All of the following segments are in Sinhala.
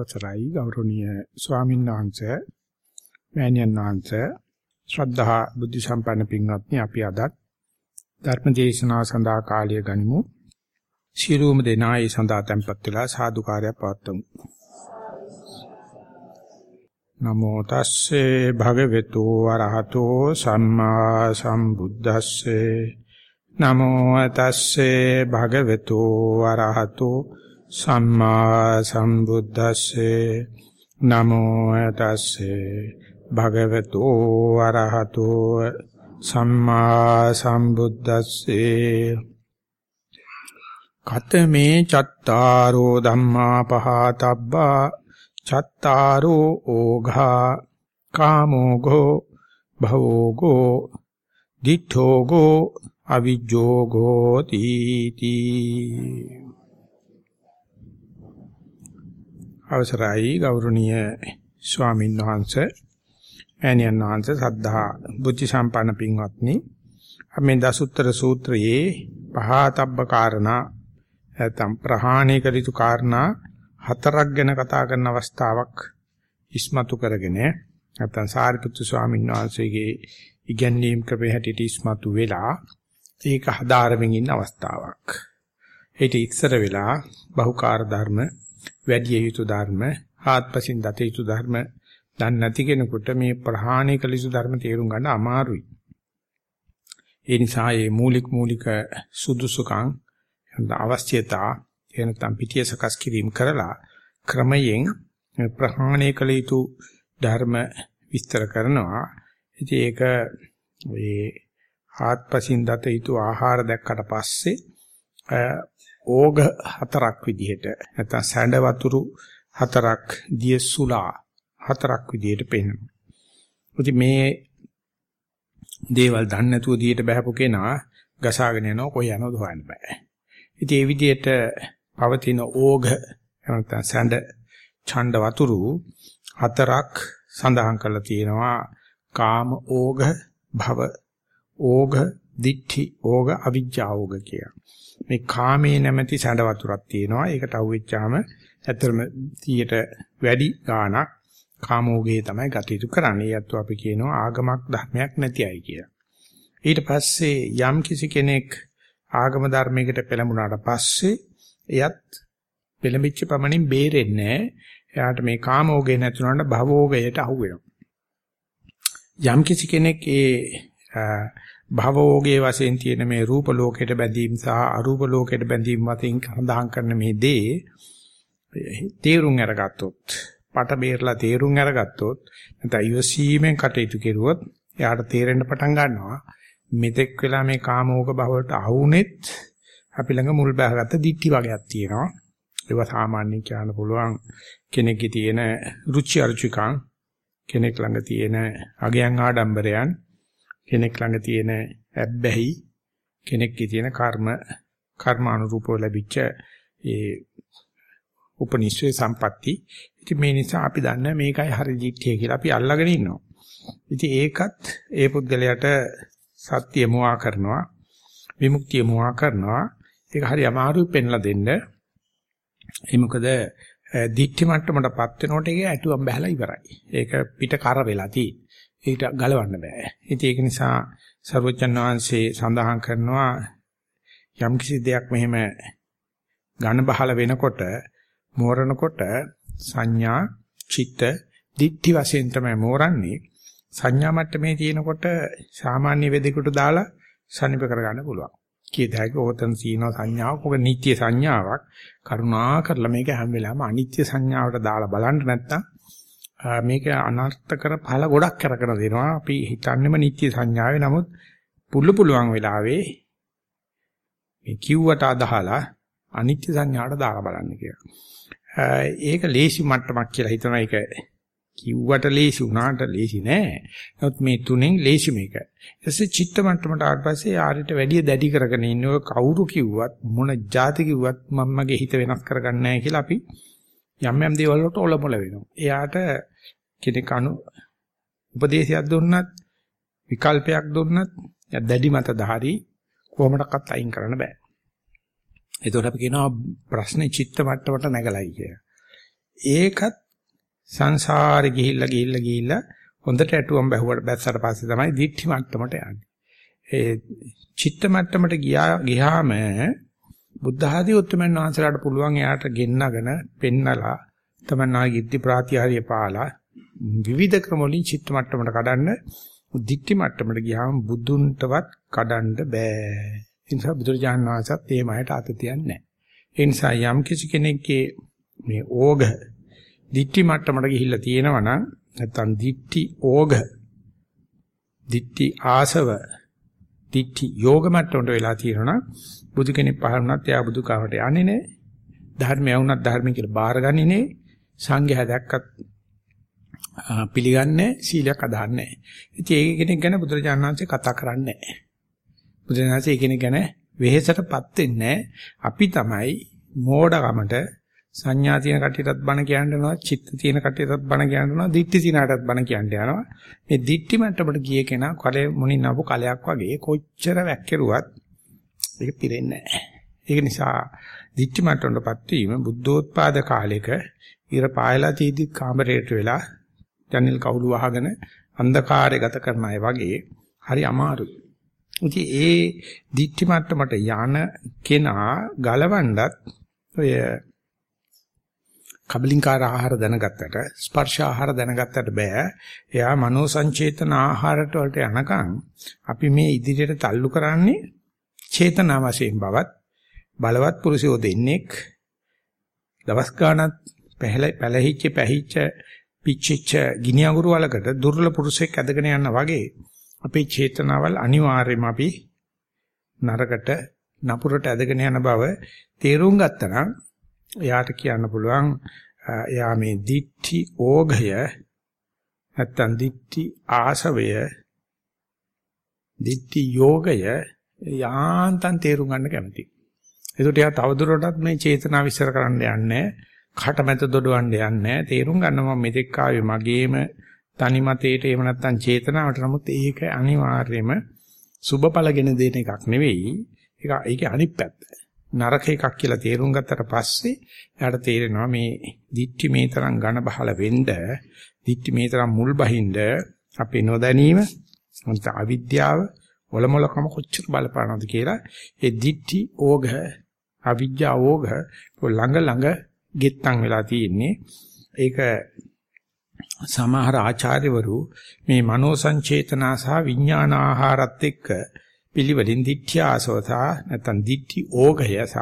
අවසරයි ගෞරවනීය ස්වාමීන් වහන්සේ මෑණියන් වහන්සේ ශ්‍රද්ධා බුද්ධ සම්පන්න පින්වත්නි අපි අද ධර්ම දේශනාව සඳහා කාලය ගනිමු. ශිරූම දෙනායි සඳහා tempත් වෙලා සාදුකාරය පවත්වමු. නමෝ තස්සේ භගවතු වරහතෝ සම්මා සම්බුද්දස්සේ. නමෝ තස්සේ භගවතු වරහතෝ සම්මා සම්බුද්දස්සේ නමෝ තස්සේ භගවතු අරහතෝ සම්මා සම්බුද්දස්සේ කතමේ චත්තාරෝ ධම්මා පහතබ්බා චත්තාරෝ ඕඝා කාමෝගෝ භවෝගෝ දිඨෝගෝ අවිජ්ජෝගෝ තීති අවසරයි ගෞරවනීය ස්වාමීන් වහන්සේ ඈනියන් වහන්සේ සද්ධා බුද්ධ සම්පන්න පින්වත්නි අපි මේ දසුත්තර සූත්‍රයේ පහතබ්බ කාරණා නැත්නම් ප්‍රහාණය කළ යුතු කාරණා හතරක් ගැන කතා කරන අවස්ථාවක් ඉස්මතු කරගෙන නැත්නම් සාරිපුත්තු ස්වාමීන් වහන්සේගේ ඉගැන්වීම් ක්‍රමයේ හැටියට ඉස්මතු වෙලා ඒක හදාරමින් ඉන්න අවස්ථාවක්. ඒක ඉස්සර වෙලා බහුකාර්ය ධර්ම වැඩි යුතු ධර්ම, ආත්පසින් දත යුතු ධර්ම දන්නේ නැති කෙනෙකුට මේ ප්‍රහාණය කළ යුතු ධර්ම තේරුම් ගන්න අමාරුයි. ඒ නිසා මේ මූලික මූලික සුදුසුකම් අවශ්‍යතා එනතම් පිටිය සකස් කිරීම කරලා ක්‍රමයෙන් ප්‍රහාණය කළ යුතු ධර්ම විස්තර කරනවා. ඉතින් ඒක ඒ ආත්පසින් දත යුතු ආහාර දැක්කට පස්සේ ඕග හතරක් විදිහට නැත්නම් සැඬ වතුරු හතරක් දිය සුලා හතරක් විදිහට පෙන්වනවා. ඉතින් මේ දේවල් දන්නේ නැතුව දියට බහපු කෙනා ගසාගෙන යනවා කොයි යනවද හොයන්න බෑ. ඉතින් මේ විදිහට පවතින ඕග නැත්නම් සැඬ ඡණ්ඩ වතුරු හතරක් සඳහන් කරලා තියෙනවා කාම ඕග භව ඕග දිඨි ඕග අවිජ්ජා ඕග කියලා. මේ කාමේ නැමැති සැඬ වතුරක් තියෙනවා. ඒකට අහුවෙච්චාම ඇත්තටම 100ට වැඩි ගාණක් කාමෝගේ තමයි ගත යුතු කරන්නේ. ඒත් අපි කියනවා ආගමක් ධර්මයක් නැති අය කියලා. ඊට පස්සේ යම් කිසි කෙනෙක් ආගම ධර්මයකට පෙළඹුණාට පස්සේ එයත් පෙළඹිච්ච පමණින් බේරෙන්නේ එයාට මේ කාමෝගේ නැතුණාට භවෝගයට අහු වෙනවා. යම් කිසි කෙනෙක් ඒ භවෝගේ වශයෙන් තියෙන මේ රූප ලෝකයට බැඳීම් සහ අරූප ලෝකයට බැඳීම් වශයෙන් සඳහන් කරන මේ දේ තේරුම් අරගත්තොත් පට බේරලා තේරුම් අරගත්තොත් නැත්නම් ඉවසීමෙන් කටයුතු කෙරුවොත් එයාට තේරෙන්න පටන් ගන්නවා. මෙතෙක් වෙලා මේ කාමෝග භවයට අහුනෙත් අපි ළඟ මුල් බහගත්ත දික්ටි වගේක් තියෙනවා. ඒවා සාමාන්‍යයෙන් කියන්න පුළුවන්. කෙනෙක්ගේ තියෙන රුචි අරුචිකම් කෙනෙක් ළඟ තියෙන අගයන් ආඩම්බරයන් කෙනෙක් ළඟ තියෙන ඇබ්බැහි කෙනෙක්ගේ තියෙන කර්ම කර්මානුරූපව ලැබිච්ච ඒ උපනිශ්‍රේ සම්පatti. ඉතින් මේ නිසා අපි දන්නේ මේකයි හරි දිට්ඨිය කියලා අපි අල්ලගෙන ඉන්නවා. ඉතින් ඒකත් ඒ පුද්ගලයාට සත්‍ය මොහා කරනවා විමුක්තිය මොහා කරනවා. ඒක හරි අමාරුයි පෙන්ලා දෙන්න. ඒ මොකද දිට්ඨි මට්ටමටපත් වෙනකොට ඒක ඇටුවම් බහලා ඉවරයි. ඒක පිට කර වෙලා තියෙන්නේ. ඊට ගලවන්න බෑ. ඉතින් ඒක නිසා සර්වජන් වහන්සේ සඳහන් කරනවා යම් කිසි දෙයක් මෙහෙම ඝන බහල වෙනකොට මෝරනකොට සංඥා චිත්ත දිට්ඨි වශයෙන් තමයි මෝරන්නේ. සංඥා මට්ටමේ තියෙනකොට සාමාන්‍ය වෙදෙකුට දාලා සනිප කරගන්න පුළුවන්. කීයද හැක ඕතන සීන සංඥාවක් ඔක නිත්‍ය සංඥාවක් කරුණා කරලා මේක හැම වෙලාවෙම අනිත්‍ය සංඥාවට දාලා බලන්න නැත්නම් මේක අනර්ථකර ඵල ගොඩක් කරගෙන දෙනවා. අපි හිතන්නේම නිත්‍ය සංඥාවේ නමුත් පුළු පුළුවන් වෙලාවේ මේ කිව්වට අදහලා අනිත්‍ය සංඥාවට දාලා බලන්න කියලා. ඒක ලේසි මට්ටමක් කියලා හිතනවා ඒක කිව්වට ලේසි වුණාට ලේසි නෑ. නමුත් මේ තුනෙන් ලේසි මේක. ඊටසේ චිත්ත මට්ටමට ආවට පස්සේ ආරිට වැඩි දැඩි කරගෙන ඉන්නව කවුරු කිව්වත් මොන જાති කිව්වත් මම්මගේ හිත වෙනස් කරගන්නේ නැහැ කියලා අපි යම් යම් දේවල් වලට ඔලොමල වෙනවා. එයාට කෙනෙක් අනු උපදේශයක් දුන්නත් විකල්පයක් දුන්නත් දැඩි මත ධාරි කොහොමඩක්වත් අයින් කරන්න බෑ. ඒතකොට අපි කියනවා ප්‍රශ්නේ චිත්ත මට්ටමට නැගලයි කියලා. ඒකත් සංසාරේ ගිහිල්ලා ගිහිල්ලා ගිහිල්ලා හොඳට ඇටුවම් බැහුවට බැස්සට පස්සේ තමයි දික්ටි මට්ටමට යන්නේ. ඒ චිත්ත මට්ටමට ගියා ගියාම බුද්ධ ආදී උත්තරමන් වහන්සේලාට පුළුවන් එයාට ගෙන්නගෙන පෙන්නලා තමන්නාගේ ඉද්ධි ප්‍රාතිහාර්ය පාලා විවිධ ක්‍රම වලින් චිත්ත මට්ටමට කඩන්න දික්ටි මට්ටමට ගියාම බුදුන්ටවත් කඩන්න බෑ. ඒ නිසා බුදුරජාණන් වහන්සේත් ඒ මහයට අත තියන්නේ නැහැ. ඒ නිසා යම් කිසි කෙනෙක්ගේ මේ ඕග දික්ටි මට්ටමට ගිහිල්ලා තියෙනවා නම් නැත්තම් දික්ටි ඕග දික්ටි ආසව දික්ටි යෝග මට්ටමට වෙලා තියෙනවා බුදු කෙනෙක් පහළ වුණත් එයා බුදු කාමට යන්නේ නැහැ. ධර්මය වුණත් ධර්ම කියලා බාරගන්නේ නැහැ. සංඝයා දැක්කත් පිළිගන්නේ සීලයක් අදහන්නේ නැහැ. ඉතින් ඒක කෙනෙක් ගැන බුදුරජාණන් වහන්සේ කතා කරන්නේ නැහැ. බුදුරජාණන් වහන්සේ ඒ කෙනෙක් ගැන වෙහෙසටපත් වෙන්නේ අපි තමයි මෝඩකමට සංඥා තියෙන කටියටත් බණ කියන්න යනවා චිත්ත තියෙන කටියටත් බණ කියන්න යනවා දිට්ඨි තිනාටත් බණ කියන්න යනවා මේ දිට්ඨි මට්ටමට ගිය කෙනා කලේ මුණින් ආපු කලයක් වගේ කොච්චර වැක්කිරුවත් ඒක පිරෙන්නේ නැහැ ඒක නිසා දිට්ඨි මට්ටමටපත් වීම බුද්ධෝත්පාද කාලෙක ඉර පායලා තීදි කාමරයට වෙලා ජනෙල් කවුළු වහගෙන අන්ධකාරය ගත කරන අය වගේ හරි අමාරුයි. ඉතින් ඒ දිට්ඨි මට්ටමට යන කෙනා ගලවන්නත් ඔය කබලින්කාර ආහාර දැනගත්තට ස්පර්ශ ආහාර දැනගත්තට බෑ. එයා මනෝ සංචේතන ආහාරට වලට යනකම් අපි මේ ඉදිරියට තල්ලු කරන්නේ චේතනා වශයෙන් බවත් බලවත් පුරුෂයෝ දෙන්නෙක් දවස් ගානක් පැහැලිච්ච පැහිච්ච පිච්චිච්ච ගිනි අඟුරු වලකට දුර්ලභ පුරුෂයෙක් ඇදගෙන යන වගේ අපේ චේතනාවල් අනිවාර්යයෙන්ම අපි නරකට නපුරට ඇදගෙන යන බව තේරුම් ගත්තා නම් එයාට කියන්න පුළුවන් එයා මේ දිට්ඨි ඕඝය නැත්තම් දිට්ඨි ආසවය දිට්ඨි යෝගය යාන්තම් තේරුම් ගන්න කැමති. ඒකට එයා තවදුරටත් මේ චේතනාව විශ්සර කරන්න යන්නේ කටමැත දොඩවන්න යන්නේ තේරුම් ගන්න මම මෙතෙක් ආවේ මගේම තනි මතේට එහෙම නැත්නම් චේතනාවට. නමුත් ඒක අනිවාර්යයෙන්ම සුබඵලගෙන දෙන එකක් නෙවෙයි. ඒක ඒකේ අනිත් පැත්ත. නරක එකක් කියලා තේරුම් ගත්තට පස්සේ එයාට තේරෙනවා මේ දික්ටි මේ තරම් ඝන බහල වෙන්න දික්ටි මේ තරම් මුල් බහින්ද අපේ නොදැනීම නැත්නම් අවිද්‍යාව ඔලමුලකම කොච්චර බලපානවද කියලා ඒ දික්ටි ඕඝ අවිද්‍යා ඕඝ ළඟ ළඟ ගෙත්තම් වෙලා තියෙන්නේ. ඒක සමහර ආචාර්යවරු මේ මනෝ සංචේතනා සහ විඥාන ආහාරත් එක්ක පිළිවෙලින් දිට්ඨිය ආසවතා නැත්නම් දිට්ඨි ඕගය සහ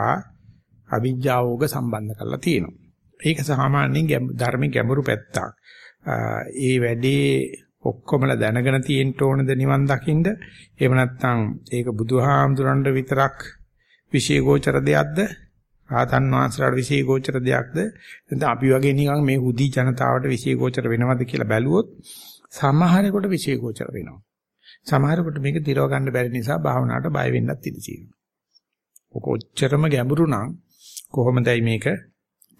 අවිජ්ජා ඕග සම්බන්ධ කරලා තියෙනවා. ඒක සාමාන්‍යයෙන් ධර්මයේ ගැඹුරු පැත්තක්. ඒ වැඩේ ඔක්කොමලා දැනගෙන තියෙන්න ඕනද නිවන් දකින්න? එහෙම නැත්නම් ඒක බුදුහාමුදුරන්ට විතරක් විශේෂෝචර දෙයක්ද? රාතන් වහන්සේලාට විශේෂෝචර දෙයක්ද නැත්නම් අපි වගේ නිකන් මේ හුදි ජනතාවට විශේෂෝචර වෙනවද කියලා බැලුවොත් සමහරෙකුට විශේෂෝචර වෙනවා. සමහරෙකුට මේක දිරව ගන්න බැරි නිසා භාවනාවට බය වෙන්නත් ඉඩ තියෙනවා. ඔක ඔච්චරම ගැඹුරු නම් කොහොමදයි මේක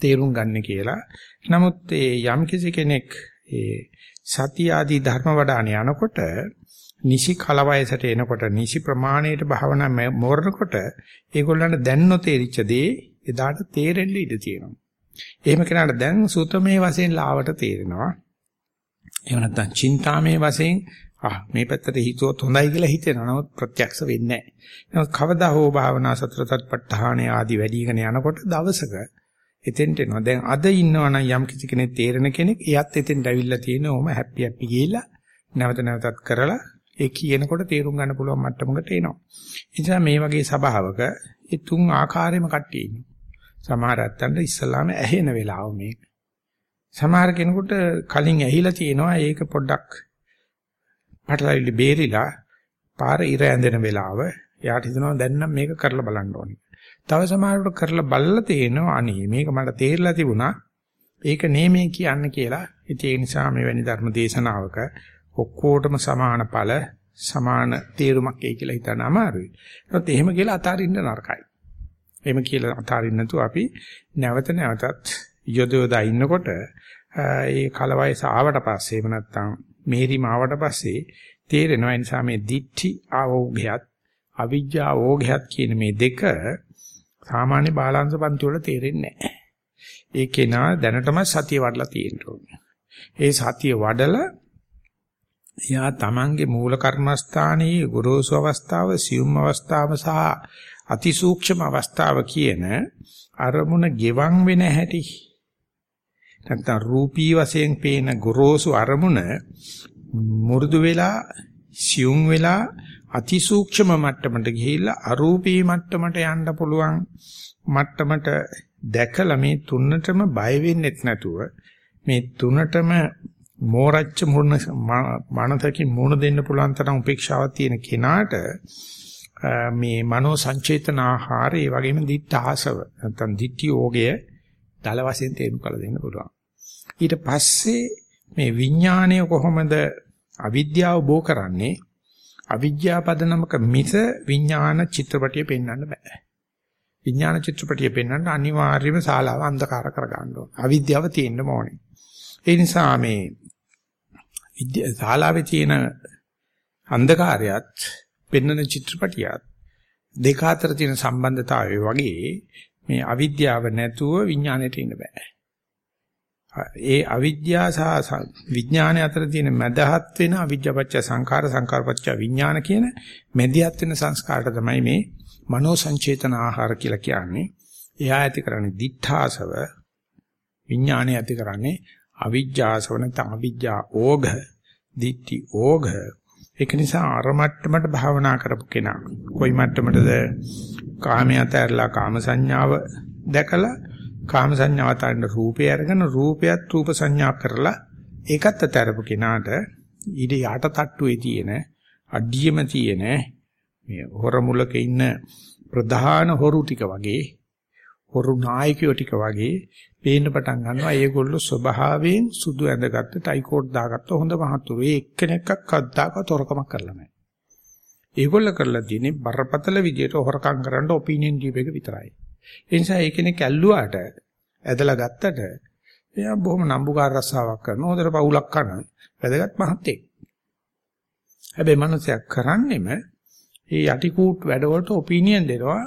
තේරුම් ගන්න කියලා. නමුත් ඒ යම් කිසි කෙනෙක් ඒ සතිය ආදී ධර්ම වඩාන යනකොට නිසි කලවයසට එනකොට නිසි ප්‍රමාණයට භාවනා මෝරනකොට ඒගොල්ලන්ට දැන් නොතේරිච්ච දේ එදාට තේරෙන්න ඉඩ තියෙනවා. එහෙම කෙනාට දැන් සූතමේ වශයෙන් ලාවට තේරෙනවා. එහෙම නැත්නම් චින්තාමේ වශයෙන් ආ මේ පැත්තට හිතුවොත් හොඳයි කියලා හිතෙනවා. නමුත් ප්‍රත්‍යක්ෂ වෙන්නේ නැහැ. නමුත් කවදා හෝ භාවනා සතරතත්පත්ඨාන ආදී වැඩිගෙන යනකොට දවසක එතෙන්ට එනවා. දැන් අද ඉන්නවනම් යම් කිසි කෙනෙක් තේරෙන කෙනෙක් එයත් එතෙන්ට ඇවිල්ලා තියෙන ඕම හැපි හැපි ගිහිල්ලා නැවත නැවතත් කරලා ඒ කියනකොට තේරුම් ගන්න පුළුවන් මට්ටමකට එනවා. ඒ නිසා මේ වගේ සබාවක ඒ තුන් ආකාරයෙන්ම කට්ටිය ඉන්නවා. සමහර ඇත්තන්ට ඉස්සලාම ඇහෙන වෙලාව මේක. සමහර කෙනෙකුට කලින් ඇහිලා තියෙනවා ඒක පොඩ්ඩක් පටලවිලි බේරිලා පාර ඉර ඇඳෙන වෙලාව. එයාට හිතනවා දැන් නම් මේක කරලා බලන්න ඕනේ. තව සමහරකට කරලා බලලා තේනවා අනේ මේක මට තේරිලා තිබුණා. ඒක නෙමෙයි කියන්න කියලා. ඉතින් ඒ නිසා මේ වැනි ධර්ම දේශනාවක ඔක්කොටම සමාන ඵල සමාන තේරුමක් එයි කියලා හිතන්න අමාරුයි. ඒත් එහෙම කියලා අතාරින්න නරකයි. එහෙම කියලා අතාරින්න නැතුව අපි නැවත නැවතත් යොදවලා ඉන්නකොට ඒ කලවයස ආවට පස්සේ එහෙම නැත්නම් මේරිම ආවට පස්සේ තේරෙනවා ඒ නිසා මේ දික්ටි ආෝගයත් අවිජ්ජා ආෝගයත් කියන මේ දෙක සාමාන්‍ය බාලාංශ පන්ති වල තේරෙන්නේ නැහැ. ඒ කෙනා දැනටම සතිය වඩලා තියෙන්න ඕනේ. ඒ සතිය වඩලා එයා තමන්ගේ මූල කර්මස්ථානයේ ගුරුසු අවස්ථාව, සියුම් අවස්ථාව සහ අතිසූක්ෂම අවස්ථාව කියන අරමුණ ගෙවන් වෙන හැටි. නැත්නම් රූපී වශයෙන් පේන ගොරෝසු අරමුණ මු르දු වෙලා සියුම් වෙලා අතිසූක්ෂම මට්ටමට ගිහිල්ලා අරූපී මට්ටමට යන්න පුළුවන් මට්ටමට දැකලා මේ තුනටම බය වෙන්නෙත් නැතුව මේ තුනටම මෝරච්ච මුණ මනසකින් මුණ දෙන්න පුළුවන් තරම් උපේක්ෂාවක් තියෙන කෙනාට මේ මනෝ සංචේතන ආහාර ඒ වගේම දිට්ඨාසව නැත්නම් දිට්ඨි යෝගය දල වශයෙන් තේරුම් කළ දෙන්න පුළුවන්. ඊට පස්සේ මේ විඥාණය කොහොමද අවිද්‍යාව බෝ කරන්නේ? අවිද්‍යාව පදනමක මිස විඥාන චිත්‍රපටිය පෙන්වන්න බෑ. විඥාන චිත්‍රපටිය පෙන්වන්න අනිවාර්යයෙන්ම ශාලාව අන්ධකාර කර ගන්න ඕන. අවිද්‍යාව තියෙන්න ඕනේ. ඒ නිසා මේ ශාලාවේ තියෙන අන්ධකාරයත් පෙන්වන චිත්‍රපටියත් දෙක අතර තියෙන සම්බන්ධතාවය වගේ මේ අවිද්‍යාව නැතුව විඥාණයට ඉන්න බෑ. ඒ අවිද්‍යාව සහ විඥානය අතර තියෙන මැදහත් වෙන අවිද්‍යාපච්ච සංඛාර සංඛාරපච්ච විඥාන කියන මැදිහත් වෙන සංස්කාරට තමයි මේ මනෝ සංචේතන ආහාර කියලා කියන්නේ. එයා ඇති කරන්නේ දිඨාසව විඥානය ඇති කරන්නේ අවිජ්ජාසව නැත්නම් අවිජ්ජා ඕඝ දිට්ටි ඕඝ. ඒක නිසා අර මට්ටමට භාවනා කරපු කෙනා කොයි මට්ටමටද කාමයට ඇරලා කාම සංඥාව දැකලා කාම සංඥාව තරින්න රූපය අරගෙන රූපයත් රූප සංඥා කරලා ඒකත් අතරපු කෙනාට ඊට යට තට්ටුවේ තියෙන අඩියම තියෙන මේ හොර මුලක ඉන්න ප්‍රධාන හොරු ටික වගේ හොරු නායකයෝ ටික වගේ පේන්න පටන් ගන්නවා ඒගොල්ලෝ ස්වභාවයෙන් සුදු ඇඳගත්ත ටයිකෝට් දාගත්ත හොඳ මහතුරු ඒ එක්කෙනෙක්ක් කද්දාක තොරකමක් කරලා නැහැ. ඒගොල්ලෝ කරලා තියෙන්නේ බරපතල විදියට හොරකම් කරන්න ඔපිනියන් දීප එක විතරයි. ඒ නිසා ඒ කෙනෙක් ඇල්ලුවාට ඇදලා ගත්තට එයා බොහොම නම්බුකාර රස්සාවක් කරනවා. හොඳට පවුලක් කරන වැදගත් මහත්තයෙක්. හැබැයි මනුස්සයා කරන්නේම ඒ යටි කූට් වැඩවලට ඔපිනියන් දෙනවා.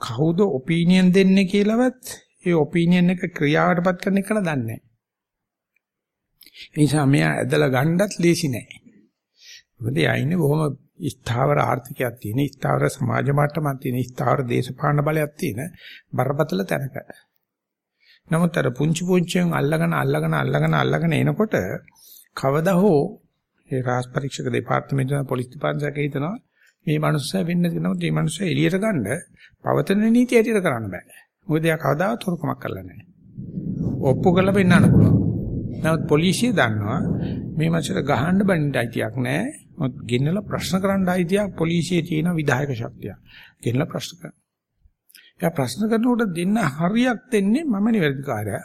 කවුද ඔපිනියන් දෙන්නේ කියලාවත් ඒ ඔපිනියන් එක ක්‍රියාවටපත් කරන එක නදන්නේ නැහැ. ඒ නිසා මෙයා ඇදලා ගන්නත් ලේසි නෑ. මොකද එයා ඉන්නේ බොහොම ස්ථාවර ආර්ථිකයක් තියෙන, ස්ථාවර සමාජ මට්ටමක් තියෙන, ස්ථාවර දේශපාලන බලයක් තියෙන බරපතල තැනක. නමුත් අර පුංචි පුංචියෙන් අල්ලගෙන අල්ලගෙන අල්ලගෙන අල්ලගෙන එනකොට කවදා හෝ ඒ රාජ පරීක්ෂක දෙපාර්තමේන්තුවේ පොලිස් දෙපාර්තමේන්තුවක හිතනවා මේ මනුස්සයා වෙන්නේ නමුත් මේ මනුස්සයා එළියට ගන්න පවතන නීතිය ඇටියට කරන්න බෑ. මොකද එයා කවදාවත් හොරකමක් කරලා නැහැ. ඔප්පු කරලා පෙන්නන්න පුළුවන්. නමුත් පොලිසිය දන්නවා මේ මනුස්සයට ගහන්න බණ්ඩ අයිතියක් නැහැ. මොකද ගෙන්නලා ප්‍රශ්න කරන්න අයිතියක් පොලිසියේ තියෙන විධායක ශක්තිය. ගෙන්නලා ප්‍රශ්න කරනවා. එයා ප්‍රශ්න කරනකොට දෙන්න හරියක් දෙන්නේ මම නිවැරදිකාරයා.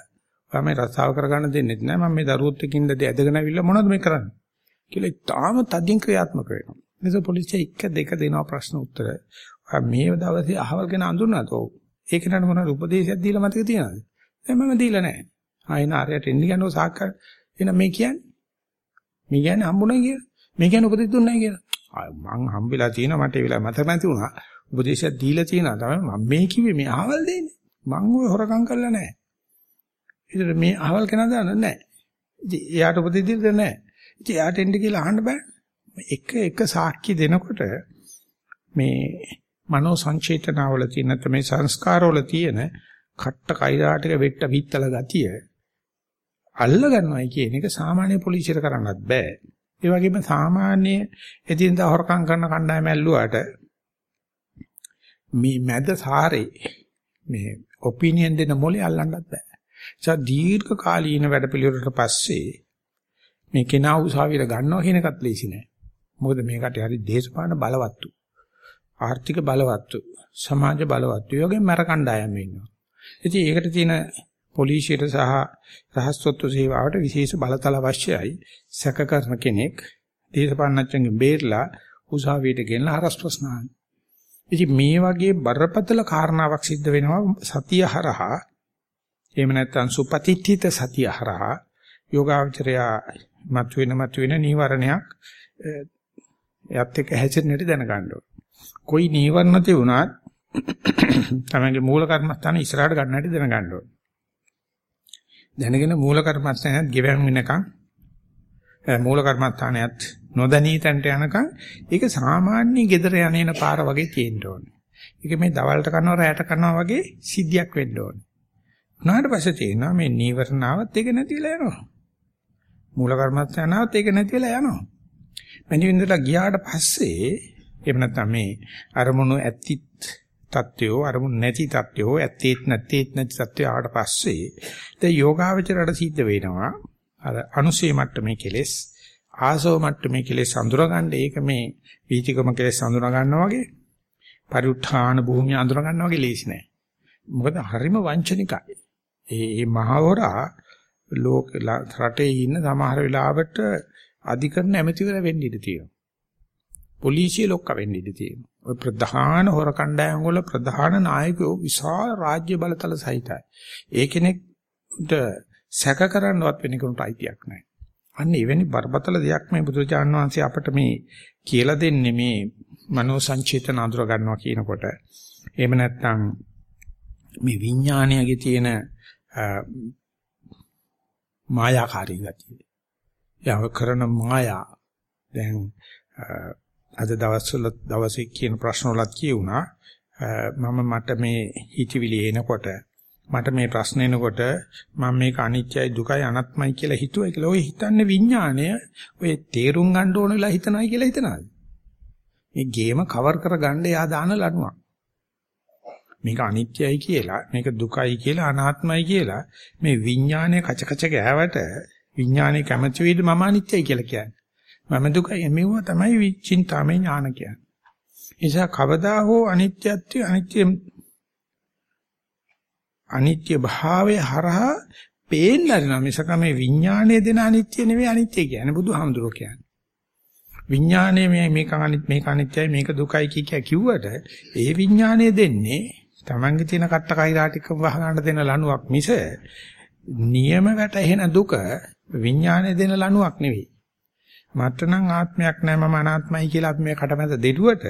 මම රස්සාව කරගන්න දෙන්නෙත් නෑ. මම මේ දරුවොත් එක්ක ඉඳ ඇදගෙන අවිල්ලා මොනවද මේ කරන්නේ? කියලා තාම තදින් ක්‍රියාත්මක වෙනවා. නිසා පොලිසිය එක දෙක දෙනවා ප්‍රශ්න උත්තර. මේ දවසේ අහවල් කෙනා අඳුරනද? ඔව්. ඒක නට මොනවද උපදේශයක් දීලා මතක තියනවද? දැන් මම දීලා නැහැ. ආයෙන ආරයට එන්න ගන්නව සාක්කා. එහෙනම් මේ කියන්නේ? මේ කියන්නේ හම්බුණා කියලා. මේ කියන්නේ උපදෙස් දුන්නේ නැහැ කියලා. මං හම්බෙලා තියෙනවා මට ඒ වෙලාව මතක නැති වුණා. උපදේශයක් දීලා තියෙනවා තමයි මම මේ කිව්වේ මේ අහවල් දෙන්නේ. මං ඔය හොරකම් කරලා නැහැ. ඒතර මේ අහවල් කෙනා දන්නේ නැහැ. ඉතින් එයාට උපදෙස් දෙන්න නැහැ. ඉතින් එයාට එන්න කියලා අහන්න බෑ. එක එක සාක්ෂි දෙනකොට මේ මනෝ සංචේතනාවල තියෙන නැත්නම් මේ සංස්කාරවල තියෙන කට්ට කයිරාටක වෙට්ට පිත්තල ගතිය අල්ල ගන්නවයි කියන එක සාමාන්‍ය පොලිසියට කරන්නත් බෑ. ඒ වගේම සාමාන්‍ය එදිනදා හොරකම් කරන කණ්ඩායම ඇල්ලුවාට මේ මැද සාරේ මේ ඔපිනියන් දෙන මොලේ අල්ලන්නත් බෑ. ඒ දීර්ඝ කාලීන වැඩපිළිවෙලකට පස්සේ මේ කෙනා උසාවියට ගන්නවා කියන එකත් ලේසි නෑ. මොකද මේකට හරි දේශපාලන බලවත්තු. ආර්ථික බලවත්තු, සමාජ බලවත්තු, යෝගෙන් මර කණ්ඩායම් ඉන්නවා. ඉතින් ඒකට තියෙන පොලිසියට සහ රහස්වත්ව සේවාවට විශේෂ බලතල අවශ්‍යයි. සැක කරන කෙනෙක් දේශපාලනඥයන්ගෙන් බේරලා උසාවියට ගෙනලා හරස් ප්‍රශ්න අහන්න. ඉතින් මේ වගේ බරපතල කාරණාවක් සිද්ධ වෙනවා සතිය හරහා එහෙම නැත්නම් සුපතිත්ථිත සතිය හරහා යෝගාචරයා මතුවෙන මතුවෙන නීවරණයක් එයත් එක්ක හැසිරෙන්නට දැනගන්න ඕනේ. કોઈ නීවරණ තිබුණත් තමගේ මූල කර්මස්ථාන ඉස්සරහට ගන්න හැටි දැනගන්න ඕනේ. දැනගෙන මූල කර්මස්ථානයත් ගෙවන් වෙනකන් මූල කර්මස්ථානයත් නොදැනී තැනට යනකන් ඒක සාමාන්‍ය gedara යන්නේන පාර වගේ තියෙන්න ඕනේ. ඒක මේ දවල්ට කරනවා රැයට කරනවා වගේ සිද්ධියක් වෙන්න ඕනේ. උනාට පස්සේ තේනවා මේ නීවරණාවත් ඒක නැතිලා යනවා. මූල කර්මස්ථානාවත් ඒක නැතිලා යනවා. මනින්දලා ගියාට පස්සේ එහෙම නැත්නම් මේ අරමුණු ඇත්තිත් තත්ත්වෝ අරමුණු නැති තත්ත්වෝ ඇත්තේත් නැත්තේත් නැති තත්ත්වෝ ආවට පස්සේ දැන් යෝගාවචරයට සිද්ධ වෙනවා. අර අනුසේ මට්ටමේ කෙලෙස් ආසව මට්ටමේ කෙලෙස් අඳුරගන්න ඒක මේ වීතිකම කෙලෙස් අඳුර ගන්නවා වගේ පරිඋත්ථාන භූමිය අඳුර ගන්නවා වගේ ලේසි නෑ. මොකද හරිම වංචනිකයි. ඒ මහවරා ලෝක රටේ ඉන්න සමහර වෙලාවට අධිකරණ ඇමතිවර වෙන්න ඉඩ තියෙනවා. පොලිසිය ලොක්ක වෙන්න ඉඩ තියෙනවා. ඔය ප්‍රධාන හොර කණ්ඩායම් වල ප්‍රධාන නායකයෝ විශාල රාජ්‍ය බලතල සහිතයි. ඒ කෙනෙක්ට සැක කරන්නවත් වෙන කෙනෙකුට අයිතියක් නැහැ. අන්න එවැනි බරපතල දෙයක් මේ බුදුරජාණන් වහන්සේ අපට මේ කියලා දෙන්නේ මේ මනෝ සංචේතන අඳුර ගන්නවා කියනකොට එහෙම නැත්නම් මේ විඥානයගේ තියෙන මායාකාරී ගතිය. යව කරන මායා. දැන් අද දවස්වල දවසේ කියන ප්‍රශ්න වලත් කියුණා මම මට මේ හිතවිලි එනකොට මට මේ ප්‍රශ්න එනකොට මම මේක අනිත්‍යයි දුකයි අනාත්මයි කියලා හිතුවා කියලා ඔය හිතන්නේ විඥාණය. ඔය තේරුම් ගන්න ඕන වෙලා හිතනයි කියලා හිතනවාද මේ ගේම කවර් කරගන්න යා දාන ලණුවක්. මේක අනිත්‍යයි කියලා මේක දුකයි කියලා අනාත්මයි කියලා මේ විඥානය කච කච ගෑවට විඥානය කැමති වේද මම අනිත්‍යයි කියලා කියන්නේ. මම දුකයි මෙව තමයි විචින්තාමේ ඥාන කියන්නේ. නිසා කවදා හෝ අනිත්‍යත්වය අනිත්‍ය අනිත්‍ය භාවය හරහා පේන්න හරිනවා. මිසක මේ විඥානයේ දෙන අනිත්‍ය නෙවෙයි අනිත්‍ය කියන්නේ බුදුහාමුදුරුවෝ කියන්නේ. විඥානයේ මේ මේක අනිත් මේක අනිත්‍යයි මේක දුකයි කිය කිව්වට ඒ විඥානයේ දෙන්නේ Tamange තියෙන කට්ට කයිරා ටික වහ ගන්න දෙන ලණුවක් මිස නියම වැටහෙන දුක විඥානයේ දෙන ලණුවක් නෙවෙයි. මත්නම් ආත්මයක් නැහැ මම අනාත්මයි කියලා අපි මේ කටමැද දෙඩුවට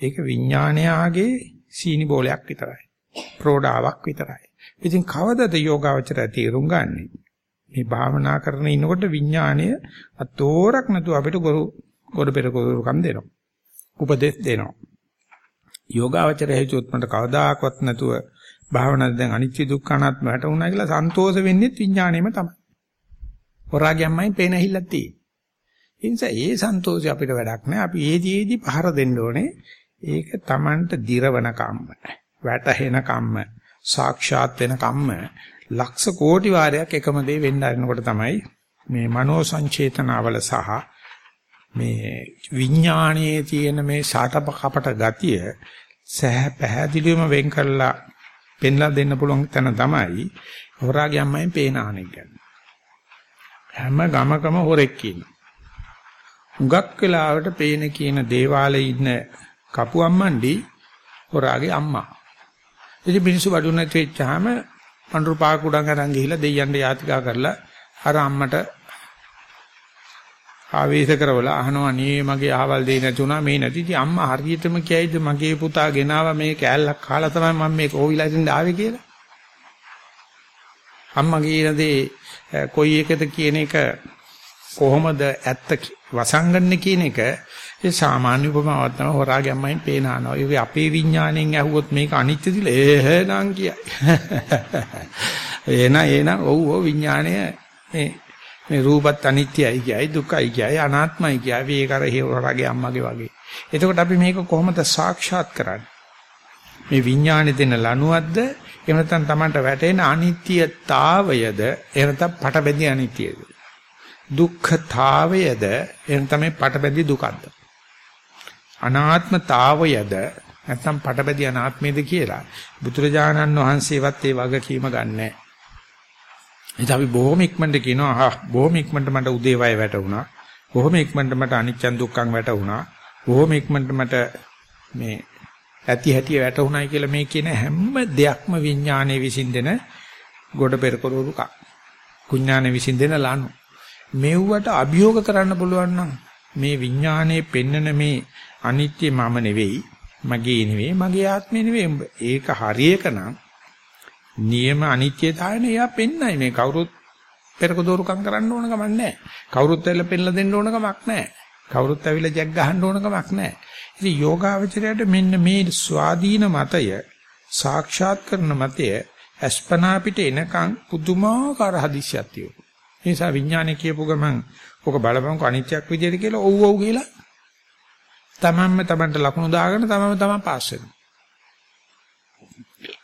ඒක විඥානයාගේ සීනි බෝලයක් විතරයි. ප්‍රෝඩාවක් විතරයි. ඉතින් කවදද යෝගාවචරය තේරුම් ගන්නෙ? මේ භාවනා කරන ඉන්නකොට විඥානය අතෝරක් නැතුව අපිට ගොරු ගොඩ පෙර ගොරුකම් දෙනවා. උපදෙස් දෙනවා. යෝගාවචරය හිතුවොත් මට කවදාකවත් නැතුව භාවනාවේ දැන් අනිත්‍ය දුක්ඛ අනාත්ම වැටුණා කියලා සන්තෝෂ වෙන්නේ විඥාණයම තමයි. හොරාගියම්මයි පේන ඇහිල්ලක් තියෙන්නේ. ඒ නිසා ඒ සන්තෝෂය අපිට වැඩක් නෑ. අපි ඒදීදී පහර දෙන්න ඕනේ. ඒක Tamanට දිරවන කම්ම, වැටහෙන කම්ම, සාක්ෂාත් වෙන කම්ම ලක්ෂ කෝටි වාරයක් එකම දේ වෙන්න ආරනකොට තමයි මේ මනෝ සංචේතනාවල සහ මේ විඥානයේ තියෙන මේ ෂාටප කපට ගතිය සහ පැහැදිලිවම වෙන් කරලා පෙන්ලා දෙන්න පුළුවන් තැන තමයි හොරාගේ අම්මෙන් පේන ආනෙක් ගන්න. හැම ගමකම හොරෙක් ඉන්නවා. හුඟක් වෙලාවට පේන කියන දේවාලේ ඉන්න කපු අම්මන්ඩි හොරාගේ අම්මා. ඉතින් මිනිස්සු බඩු නැති වෙච්චාම පඳුරු පාක උඩන් අරන් ගිහිලා දෙයියන්ට යාතිකා කරලා අර අම්මට ආවේශ කරවලා අහනවා නේ මගේ අහවල් දෙයි නැතුණා මේ නැති ඉතින් අම්මා හරියටම කියයිද මගේ පුතා ගෙනාවා මේ කෑල්ලක් කාලා තමයි මම මේ කෝවිලා ඉඳන් ආවේ කියලා අම්මා කියන දේ කොයි එකද කියන එක කොහොමද ඇත්ත වසංගන්නේ කියන එක ඒ සාමාන්‍ය උපමාවක් තමයි හොරාගේ අම්මෙන් පේනනවා. ඒක අපේ විඥාණයෙන් ඇහුවොත් මේක අනිත්‍යදිල එහෙනම් කියයි. එන එන ඔව් ඔව් විඥාණය මේ මේ රූපත් අනිත්‍යයි කියයි දුකයි කියයි අනාත්මයි කියයි ඒක අර හේවරගේ අම්මගේ වගේ. එතකොට අපි මේක කොහොමද සාක්ෂාත් කරන්නේ? මේ විඥානේ දෙන ලණුවක්ද එහෙම නැත්නම් Tamanට වැටෙන අනිත්‍යතාවයද එහෙම නැත්නම් පටබැඳි අනිත්‍යද? දුක්ඛතාවයද එහෙම තමයි පටබැඳි දුකක්ද? අනාත්මතාවයද නැත්නම් පටබැඳි අනාත්මයද කියලා බුදුරජාණන් වහන්සේවත් ඒ වගකීම ගන්නෑ. ඉතින් අපි බොහොම ඉක්මනට කියනවා ආ බොහොම ඉක්මනට මට උදේ වය වැටුණා. බොහොම ඉක්මනට මට අනිච්චන් දුක්ඛන් වැටුණා. බොහොම ඉක්මනට මට මේ ඇති හැටි වැටුණායි කියලා මේ කියන හැම දෙයක්ම විඥානයේ විසින් දෙන ගොඩ පෙරකරුරුක. කුඥානයේ විසින් දෙන ලනු. මෙව්වට අභියෝග කරන්න පුළුවන් නම් මේ විඥානයේ පෙන්නන මේ අනිත්‍ය මම නෙවෙයි මගේ නෙවෙයි මගේ ආත්මේ නෙවෙයි ඒක හරියක නම් නියම අනිත්‍යතාවයනේ එයා පෙන්නයි මේ කවුරුත් පෙරක දෝරුකම් කරන්න ඕන කමක් නැහැ. කවුරුත් ඇවිල්ලා පෙන්ලා දෙන්න ඕන කමක් නැහැ. කවුරුත් ඇවිල්ලා ජැක් ගහන්න ඕන කමක් නැහැ. ඉතින් යෝගාවචරයට මෙන්න මේ ස්වාධීන මතය සාක්ෂාත් කරන මතය අස්පනා පිට එනකන් පුදුමාකාර හදිස්සියක් තියෙනවා. ඒ නිසා විඥානය කියපු ගමන් ඔක බලපංකො අනිත්‍යක් විදියට කියලා ඔව් ඔව් කියලා තමන්ම තමන්ට ලකුණු දාගෙන තමන්ම තමන් පාස් වෙනවා.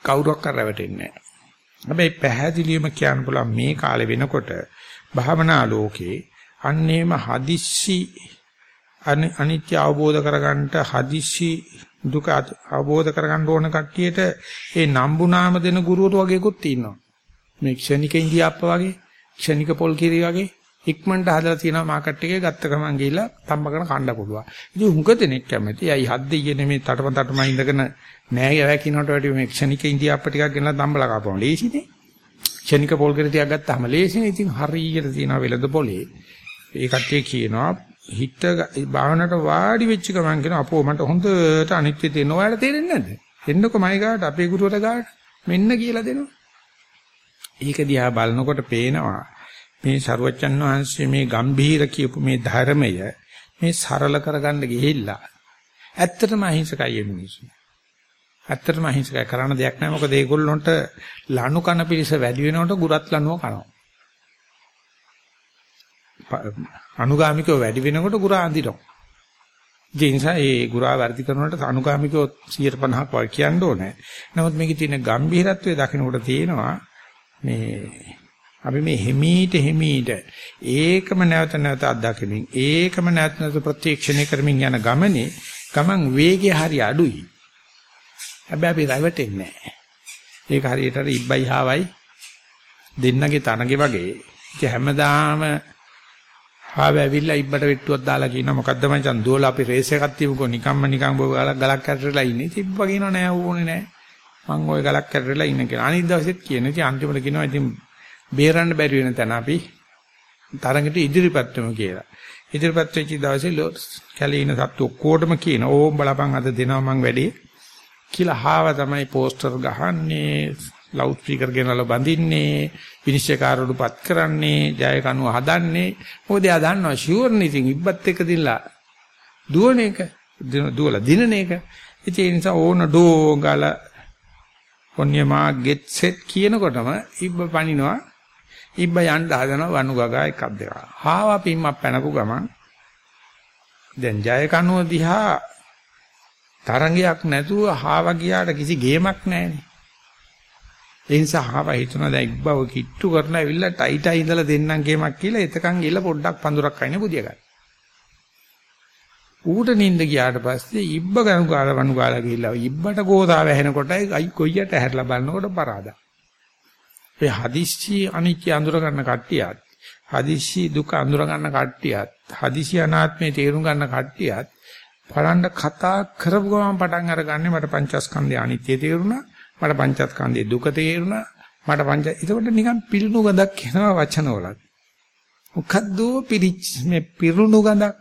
කවුරක් කර රැවටෙන්නේ නැහැ. හැබැයි පැහැදිලිවම කියන්න පුළුවන් මේ කාලේ වෙනකොට භාවනා ලෝකේ අන්නේම හදිස්සි අනිත්‍ය අවබෝධ කරගන්නට හදිස්සි දුක අවබෝධ කරගන්න ඕන කට්ටියට ඒ නම්බු නාම දෙන ගුරුවරු වගේකුත් ඉන්නවා. මේ ක්ෂණික ඉන්දියාප්ප වගේ, ක්ෂණික පොල් කිරි වගේ ඉක්මනට හදලා තියෙනවා මාකට් එකේ ගත්ත ගමන් ගිහිල්ලා තම්බගෙන කන්න පුළුවන්. ඉතින් හුඟ දෙනෙක් කැමති. අයි හද්ද ඊයේ මේ තටම තටම ඉඳගෙන නෑ යවකිනට වැඩි මේ ක්ෂණික ඉන්දියාප්ප ටිකක් ගෙනලා තම්බලා කාපුවා. ලේසිනේ. ක්ෂණික පොල් කිරි ටිකක් ගත්තාම ලේසිනේ. ඉතින් හරියට තියෙනවා වෙලද පොලේ. ඒ කට්ටිය කියනවා හිත භාවනට වාඩි වෙච්ච ගමන් කියන අපෝ මට හොඳට අනිත්‍ය තේරෙනවා. ඔයාලට තේරෙන්නේ නැද්ද? එන්නකො මයි ගාවට අපේ ගුරුවර ගාවට මෙන්න කියලා දෙනවා. ඒක දිහා බලනකොට පේනවා මේ සරුවච්චන් වහන්සේ මේ ගම්භීර කියපු මේ ධර්මය මේ සරල කරගන්න ගිහිල්ලා ඇත්තටම අහිංසකයි මිනිස්සු. ඇත්තටම අහිංසකයි කරන්න දෙයක් නැහැ මොකද ඒගොල්ලොන්ට ලනු කන පිරිස වැඩි වෙනකොට ගුරත් ලනුව කනවා. අනුගාමිකව වැඩි වෙනකොට ගුරා අඳිනවා. ඒ නිසා ඒ ගුරා වර්ධි කරනකොට අනුගාමිකව 150ක් වගේ කියන්න ඕනේ. නමුත් මේකේ තියෙන ගැඹිරත්වය දකින්නකොට තියෙනවා මේ අපි මේ හිමීට හිමීට ඒකම නැවත නැවත අත්දැකීමින් ඒකම නැවත නැවත ප්‍රත්‍යක්ෂණය කරමින් යන ගමනේ ගමන් වේගය හරි අඩුයි. හැබැයි අපි රැවටෙන්නේ නැහැ. ඒක හරියට අර ඉබ්බයි හාවයි දෙන්නගේ තනගේ වගේ. ඉතින් හැමදාම හාව ඇවිල්ලා ඉබ්බට වෙට්ටුවක් දාලා කියනවා මොකද්ද මචං දුවලා අපි රේස් එකක් තියමුකෝ නිකම්ම නිකම් බෝ ගලක් ගලක් ඇටරලා ඉන්නේ. ඉතින් ඉබ්බා කියනවා නෑ ඕනේ නෑ. මං ওই ගලක් ඇටරලා ඉන්න කියලා. අනිත් දවසෙත් කියන. ඉතින් අන්තිමට කියනවා ඉතින් බේරන්න බැරි වෙන තැන අපි තරඟට ඉදිරිපත් වෙමු කියලා. ඉදිරිපත් වෙච්ච දවසේ කැලේ ඉන සත්තු ඔක්කොටම කියන ඕම් බලපන් අද දෙනවා මං වැඩේ කියලා හාව තමයි පෝස්ටර් ගහන්නේ ලවුඩ් ස්පීකර් ගෙනල්ලා බඳින්නේ විනිශ්චයකාරවරු පත් කරන්නේ ජය කනුව හදන්නේ. මොකද එයා දන්නවා ෂුවර් නේ ඉතින් ඉබ්බත් එක දිනලා. දුවන එක දුවලා දිනන එක. ඉතින් ඒ නිසා ඕන ඩෝගල ඔන්යමා ගෙට් සෙට් කියනකොටම ඉබ්බ පනිනවා ඉබ්බ යන්න හදනවා වනු ගගා එකක් දෙක. හාවා පිම්මක් පැනපු ගමන්. දැන් ජය කනුව දිහා තරංගයක් නැතුව හාවා ගියාට කිසි ගේමක් නැහැනේ. ඒ නිසා හාවා හිතනවා දැන් ඉබ්බව කිට්ටු කරන ඇවිල්ලා ටයිටයි ඉඳලා දෙන්නම් ගේමක් කියලා එතකන් ගිහලා පොඩ්ඩක් පඳුරක් අයින බුදිය ගන්න. ඌට නිින්ද ගියාට පස්සේ ඉබ්බ ගනු ගාලා වනු ගාලා ගිහිල්ලා ඉබ්බට ගෝසා වැහෙනකොටයි අයි කොయ్యට හැරලා බලනකොට පරාදා. ඒ හදිස්සි අනිත්‍ය අඳුර ගන්න කට්ටියත් හදිස්සි දුක අඳුර ගන්න කට්ටියත් හදිස්සි අනාත්මේ තේරුම් ගන්න කට්ටියත් බලන්න කතා කරපු ගමන් පටන් අරගන්නේ මට පංචස්කන්ධය අනිත්‍ය තේරුණා මට පංචස්කන්ධයේ දුක තේරුණා මට පංච ඒකට නිකන් පිරුණු ගඳක් එනවා වචනවලත් මොකද්ද පිරිච් මේ පිරුණු ගඳක්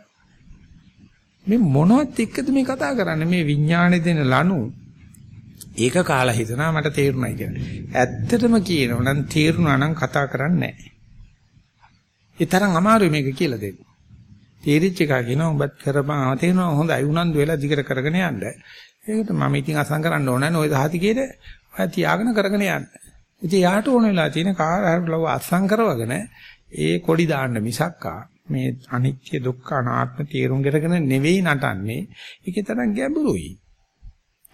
මේ මොනවත් එක්කද මේ කතා කරන්නේ මේ විඥානේ දෙන ලනු ඒක කාලා හිතනවා මට තේරුණා කියලා. ඇත්තටම කියනවා නම් තේරුණා නම් කතා කරන්නේ නැහැ. ඒ තරම් අමාරුයි මේක කියලා දෙන්න. තේරිච්ච එක කියනවා උඹත් කරපන් තේරෙනවා හොඳයි උනන්දු වෙලා දිගට කරගෙන යන්න. ඒකට මම ඉතින් අසං කරන්න ඕන නැහැ ඔය දහතිකේට ඔය තියාගෙන කරගෙන යන්න. ඉතින් යාට ඕන වෙලා තියෙන කාර හරි ලව අසං කරවගෙන ඒ කොඩි දාන්න මිසක්කා මේ අනිත්‍ය දුක්ඛ අනාත්ම තේරුම් ගන්න නෙවෙයි නටන්නේ. ඒකේ තරම් ගැඹුරුයි.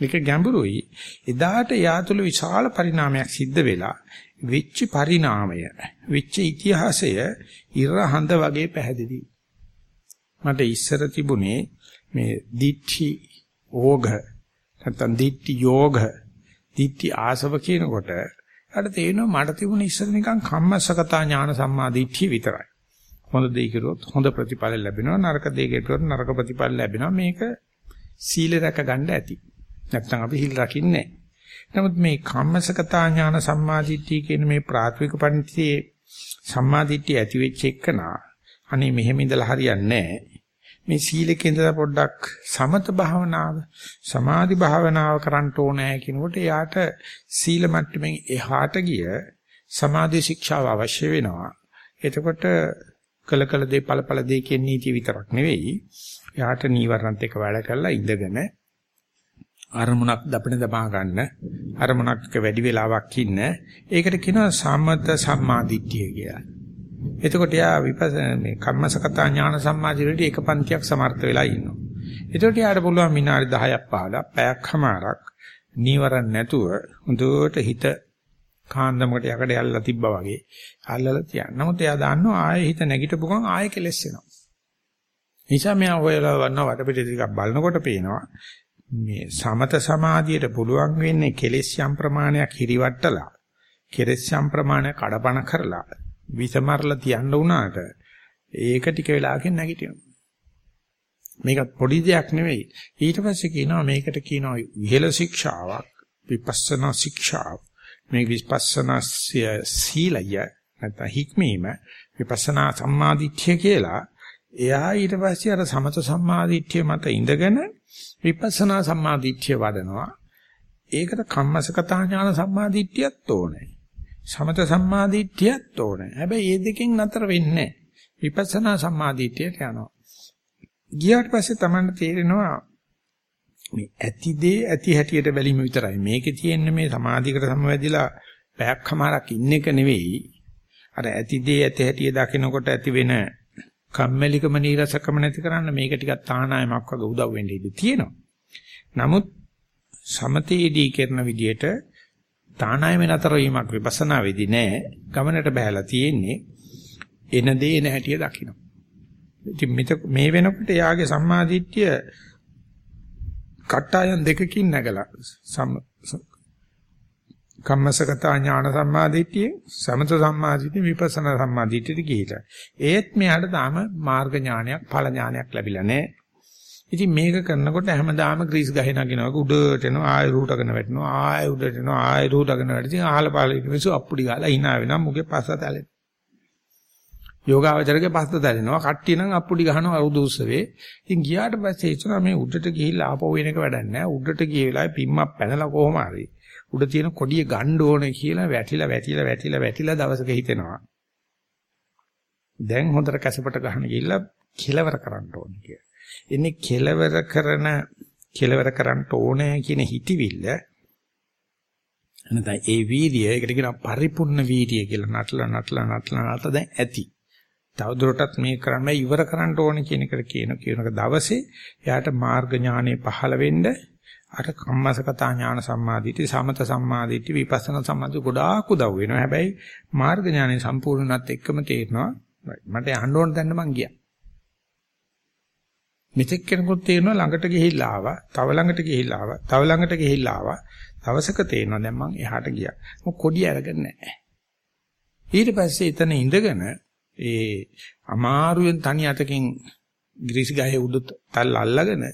මේක ගැඹුරුයි. එදාට යාතුල විශාල පරිණාමයක් සිද්ධ වෙලා විච්ච පරිණාමය, විච්ච ඉතිහාසය ඉර හඳ වගේ පැහැදිලි. මට ඉස්සර තිබුණේ මේ දිඨි ඕඝ නැත්නම් දිට්ඨි යෝග දිට්ඨි ආසව කියනකොට අර තේරෙනවා මට තිබුණ ඉස්සර නිකන් කම්මස්සකතා ඥාන සම්මා දිට්ඨිය විතරයි. හොඳ දෙයක් කරොත් හොඳ ප්‍රතිඵල ලැබෙනවා නරක දෙයක් කරොත් නරක ප්‍රතිඵල ලැබෙනවා මේක සීල රැක ගන්න ඇති. නැත්නම් අපි හිල් රකින්නේ නමුත් මේ කම්මසකතා ඥාන සම්මාදිට්ඨිය කියන මේ ප්‍රාථමික පණිතියේ සම්මාදිට්ඨිය ඇති වෙච්ච එකනා අනේ මෙහෙම ඉඳලා හරියන්නේ නැහැ. මේ සීලක ඉඳලා පොඩ්ඩක් සමත භාවනාව සමාධි භාවනාව කරන්න ඕනේ කියනකොට යාට සීල මට්ටමින් එහාට ගිය සමාධි ශික්ෂාව අවශ්‍ය වෙනවා. එතකොට කළ කළ දේ ඵලඵල දේ කියන නීතිය විතරක් නෙවෙයි. යාට නීවරණත් එක්ක වැඩ කරලා ඉඳගෙන අරමුණක් දපණ දමා ගන්න අරමුණක් වැඩි වෙලාවක් ඉන්න ඒකට කියනවා සම්මත සම්මාදිට්ඨිය කියලා. එතකොට යා විපස මේ කම්මසකතා ඥාන සම්මාදිට්ඨියට එක පන්තියක් සමර්ථ වෙලා ඉන්නවා. එතකොට යාට පුළුවන් විනාඩි 10ක් 15ක් පැයක් හමාරක් නීවරණ නැතුව හොඳට හිත කාන්දමකට යකඩ යල්ලා තිබ්බා වගේ අල්ලලා තියන්න. නමුත් එයා දන්නවා ආයෙ හිත නැගිටපු ගමන් ආයෙ කෙලස් වෙනවා. නිසා මෙයා හොයලා වන්න වටපිට ටිකක් බලනකොට පේනවා මේ සමත සමාධියට පුළුවන් වෙන්නේ කෙලස් යම් ප්‍රමාණයක් හිරිවට්ටලා කෙලස් යම් ප්‍රමාණයක් කඩපණ කරලා විසමරලා තියන්න උනාට ඒක ටික වෙලාවකින් නැගිටිනවා. මේක පොඩි දෙයක් නෙවෙයි. ඊට පස්සේ කියනවා මේකට කියනවා විහෙල ශික්ෂාවක් විපස්සනා ශික්ෂාව. මේ විපස්සනා සීලය නැත්නම් හික්මීම විපස්සනා සම්මාදිට්ඨිය කියලා. එයා ඊට පස්සේ අර සමත සම්මාදිට්ඨිය මත ඉඳගෙන විපස්සනා සම්මාදිට්ඨිය වඩනවා. ඒකට කම්මසකතා ඥාන සම්මාදිට්ඨියත් ඕනේ. සමත සම්මාදිට්ඨියත් ඕනේ. හැබැයි මේ දෙකෙන් නතර වෙන්නේ විපස්සනා සම්මාදිට්ඨියට යනවා. ගියාට පස්සේ Tamanට තේරෙනවා මේ ඇති දේ ඇති හැටියට බැලීම විතරයි. මේකේ තියෙන්නේ මේ සමාධියකට සමවැදිලා පැයක්මාරක් ඉන්න එක නෙවෙයි. අර ඇති දේ ඇති හැටිය දකිනකොට ඇති වෙන කම්මැලිකම නීරසකම නැති කරන්න මේක ටිකක් තානායමක් වගේ උදව් වෙන්න ඉඩ තියෙනවා. නමුත් සමතේදී කරන විදිහට තානායමෙන් අතර වීමක් විපස්සනා වෙදි නෑ. ගමනට බහැලා තියෙන්නේ එන දේ එන හැටිය දකින්න. ඉතින් මේ වෙනකොට යාගේ සම්මාදිට්ඨිය කට්ටායන් දෙකකින් නැගලා කම්මසගත ඥාන සම්මාදිට්ඨිය සමත සම්මාදිට්ඨිය විපස්සනා සම්මාදිට්ඨියට ගිහිලා ඒත් මෙයාට තාම මාර්ග ඥානයක් ඵල ඥානයක් ලැබිලා නැහැ. ඉතින් මේක කරනකොට හැමදාම ග්‍රීස් ගහේ නගිනවා උඩට එනවා ආය රූටගෙන වැටෙනවා ආය උඩට එනවා ආය රූටගෙන වැටෙනවා. ඉතින් අහල පහල මිනිස්සු අප්පුඩි ගාලා hina වෙනවා මුගේ පස්ස තැලෙන. යෝගාවචරගේ පස්ස තැලෙනවා කට්ටිය නම් අප්පුඩි ගහනවා අරුදු උත්සවේ. ඉතින් ගියාට පස්සේ හිතනවා මේ උඩට ගිහිල්ලා ආපහු වෙන එක වැඩක් නැහැ. උඩට ගිය වෙලාවේ පිම්මක් පැනලා කොහොම හරි උඩ තියෙන කොඩිය ගන්න ඕනේ කියලා වැටිලා වැටිලා වැටිලා වැටිලා දවසක හිතෙනවා. දැන් හොඳට කැසපට ගහන ගිහිල්ලා කෙලවර කරන්න ඕනේ කියලා. එන්නේ කෙලවර කරන කෙලවර කරන්න ඕනේ කියන හිතවිල්ල නැත්නම් ඒ වීර්යය ඒකට කියනවා පරිපූර්ණ වීර්යය කියලා නටලා නටලා නටලා නටලා දැන් ඇති. තවදුරටත් මේ කරන්න ඉවර කරන්න ඕනේ කියන එකට කියන කියනක දවසේ එයාට මාර්ග ඥානෙ පහළ වෙන්න අර කම්මසකතා ඥාන සම්මාදිටි සමත සම්මාදිටි විපස්සනා සම්මාදිටි ගොඩාක් උදව් වෙනවා. හැබැයි මාර්ග ඥානෙ සම්පූර්ණනත් එක්කම තේරෙනවා මට යන්න ඕන දැන්න මං ගියා. මෙතෙක් කෙනෙකුට තේරෙනවා ළඟට ගිහිල්ලා ආවා, තව ළඟට ගිහිල්ලා ආවා, තව ළඟට ගිහිල්ලා ආවා. දවසක තේරෙනවා දැන් මං එහාට ගියා. මොක කොඩිය අරගෙන නැහැ. ඊට පස්සේ එතන ඉඳගෙන ඒ අමාරුවෙන් තනි අතකින් ග්‍රීසි ගහේ උඩ තල් අල්ලගෙන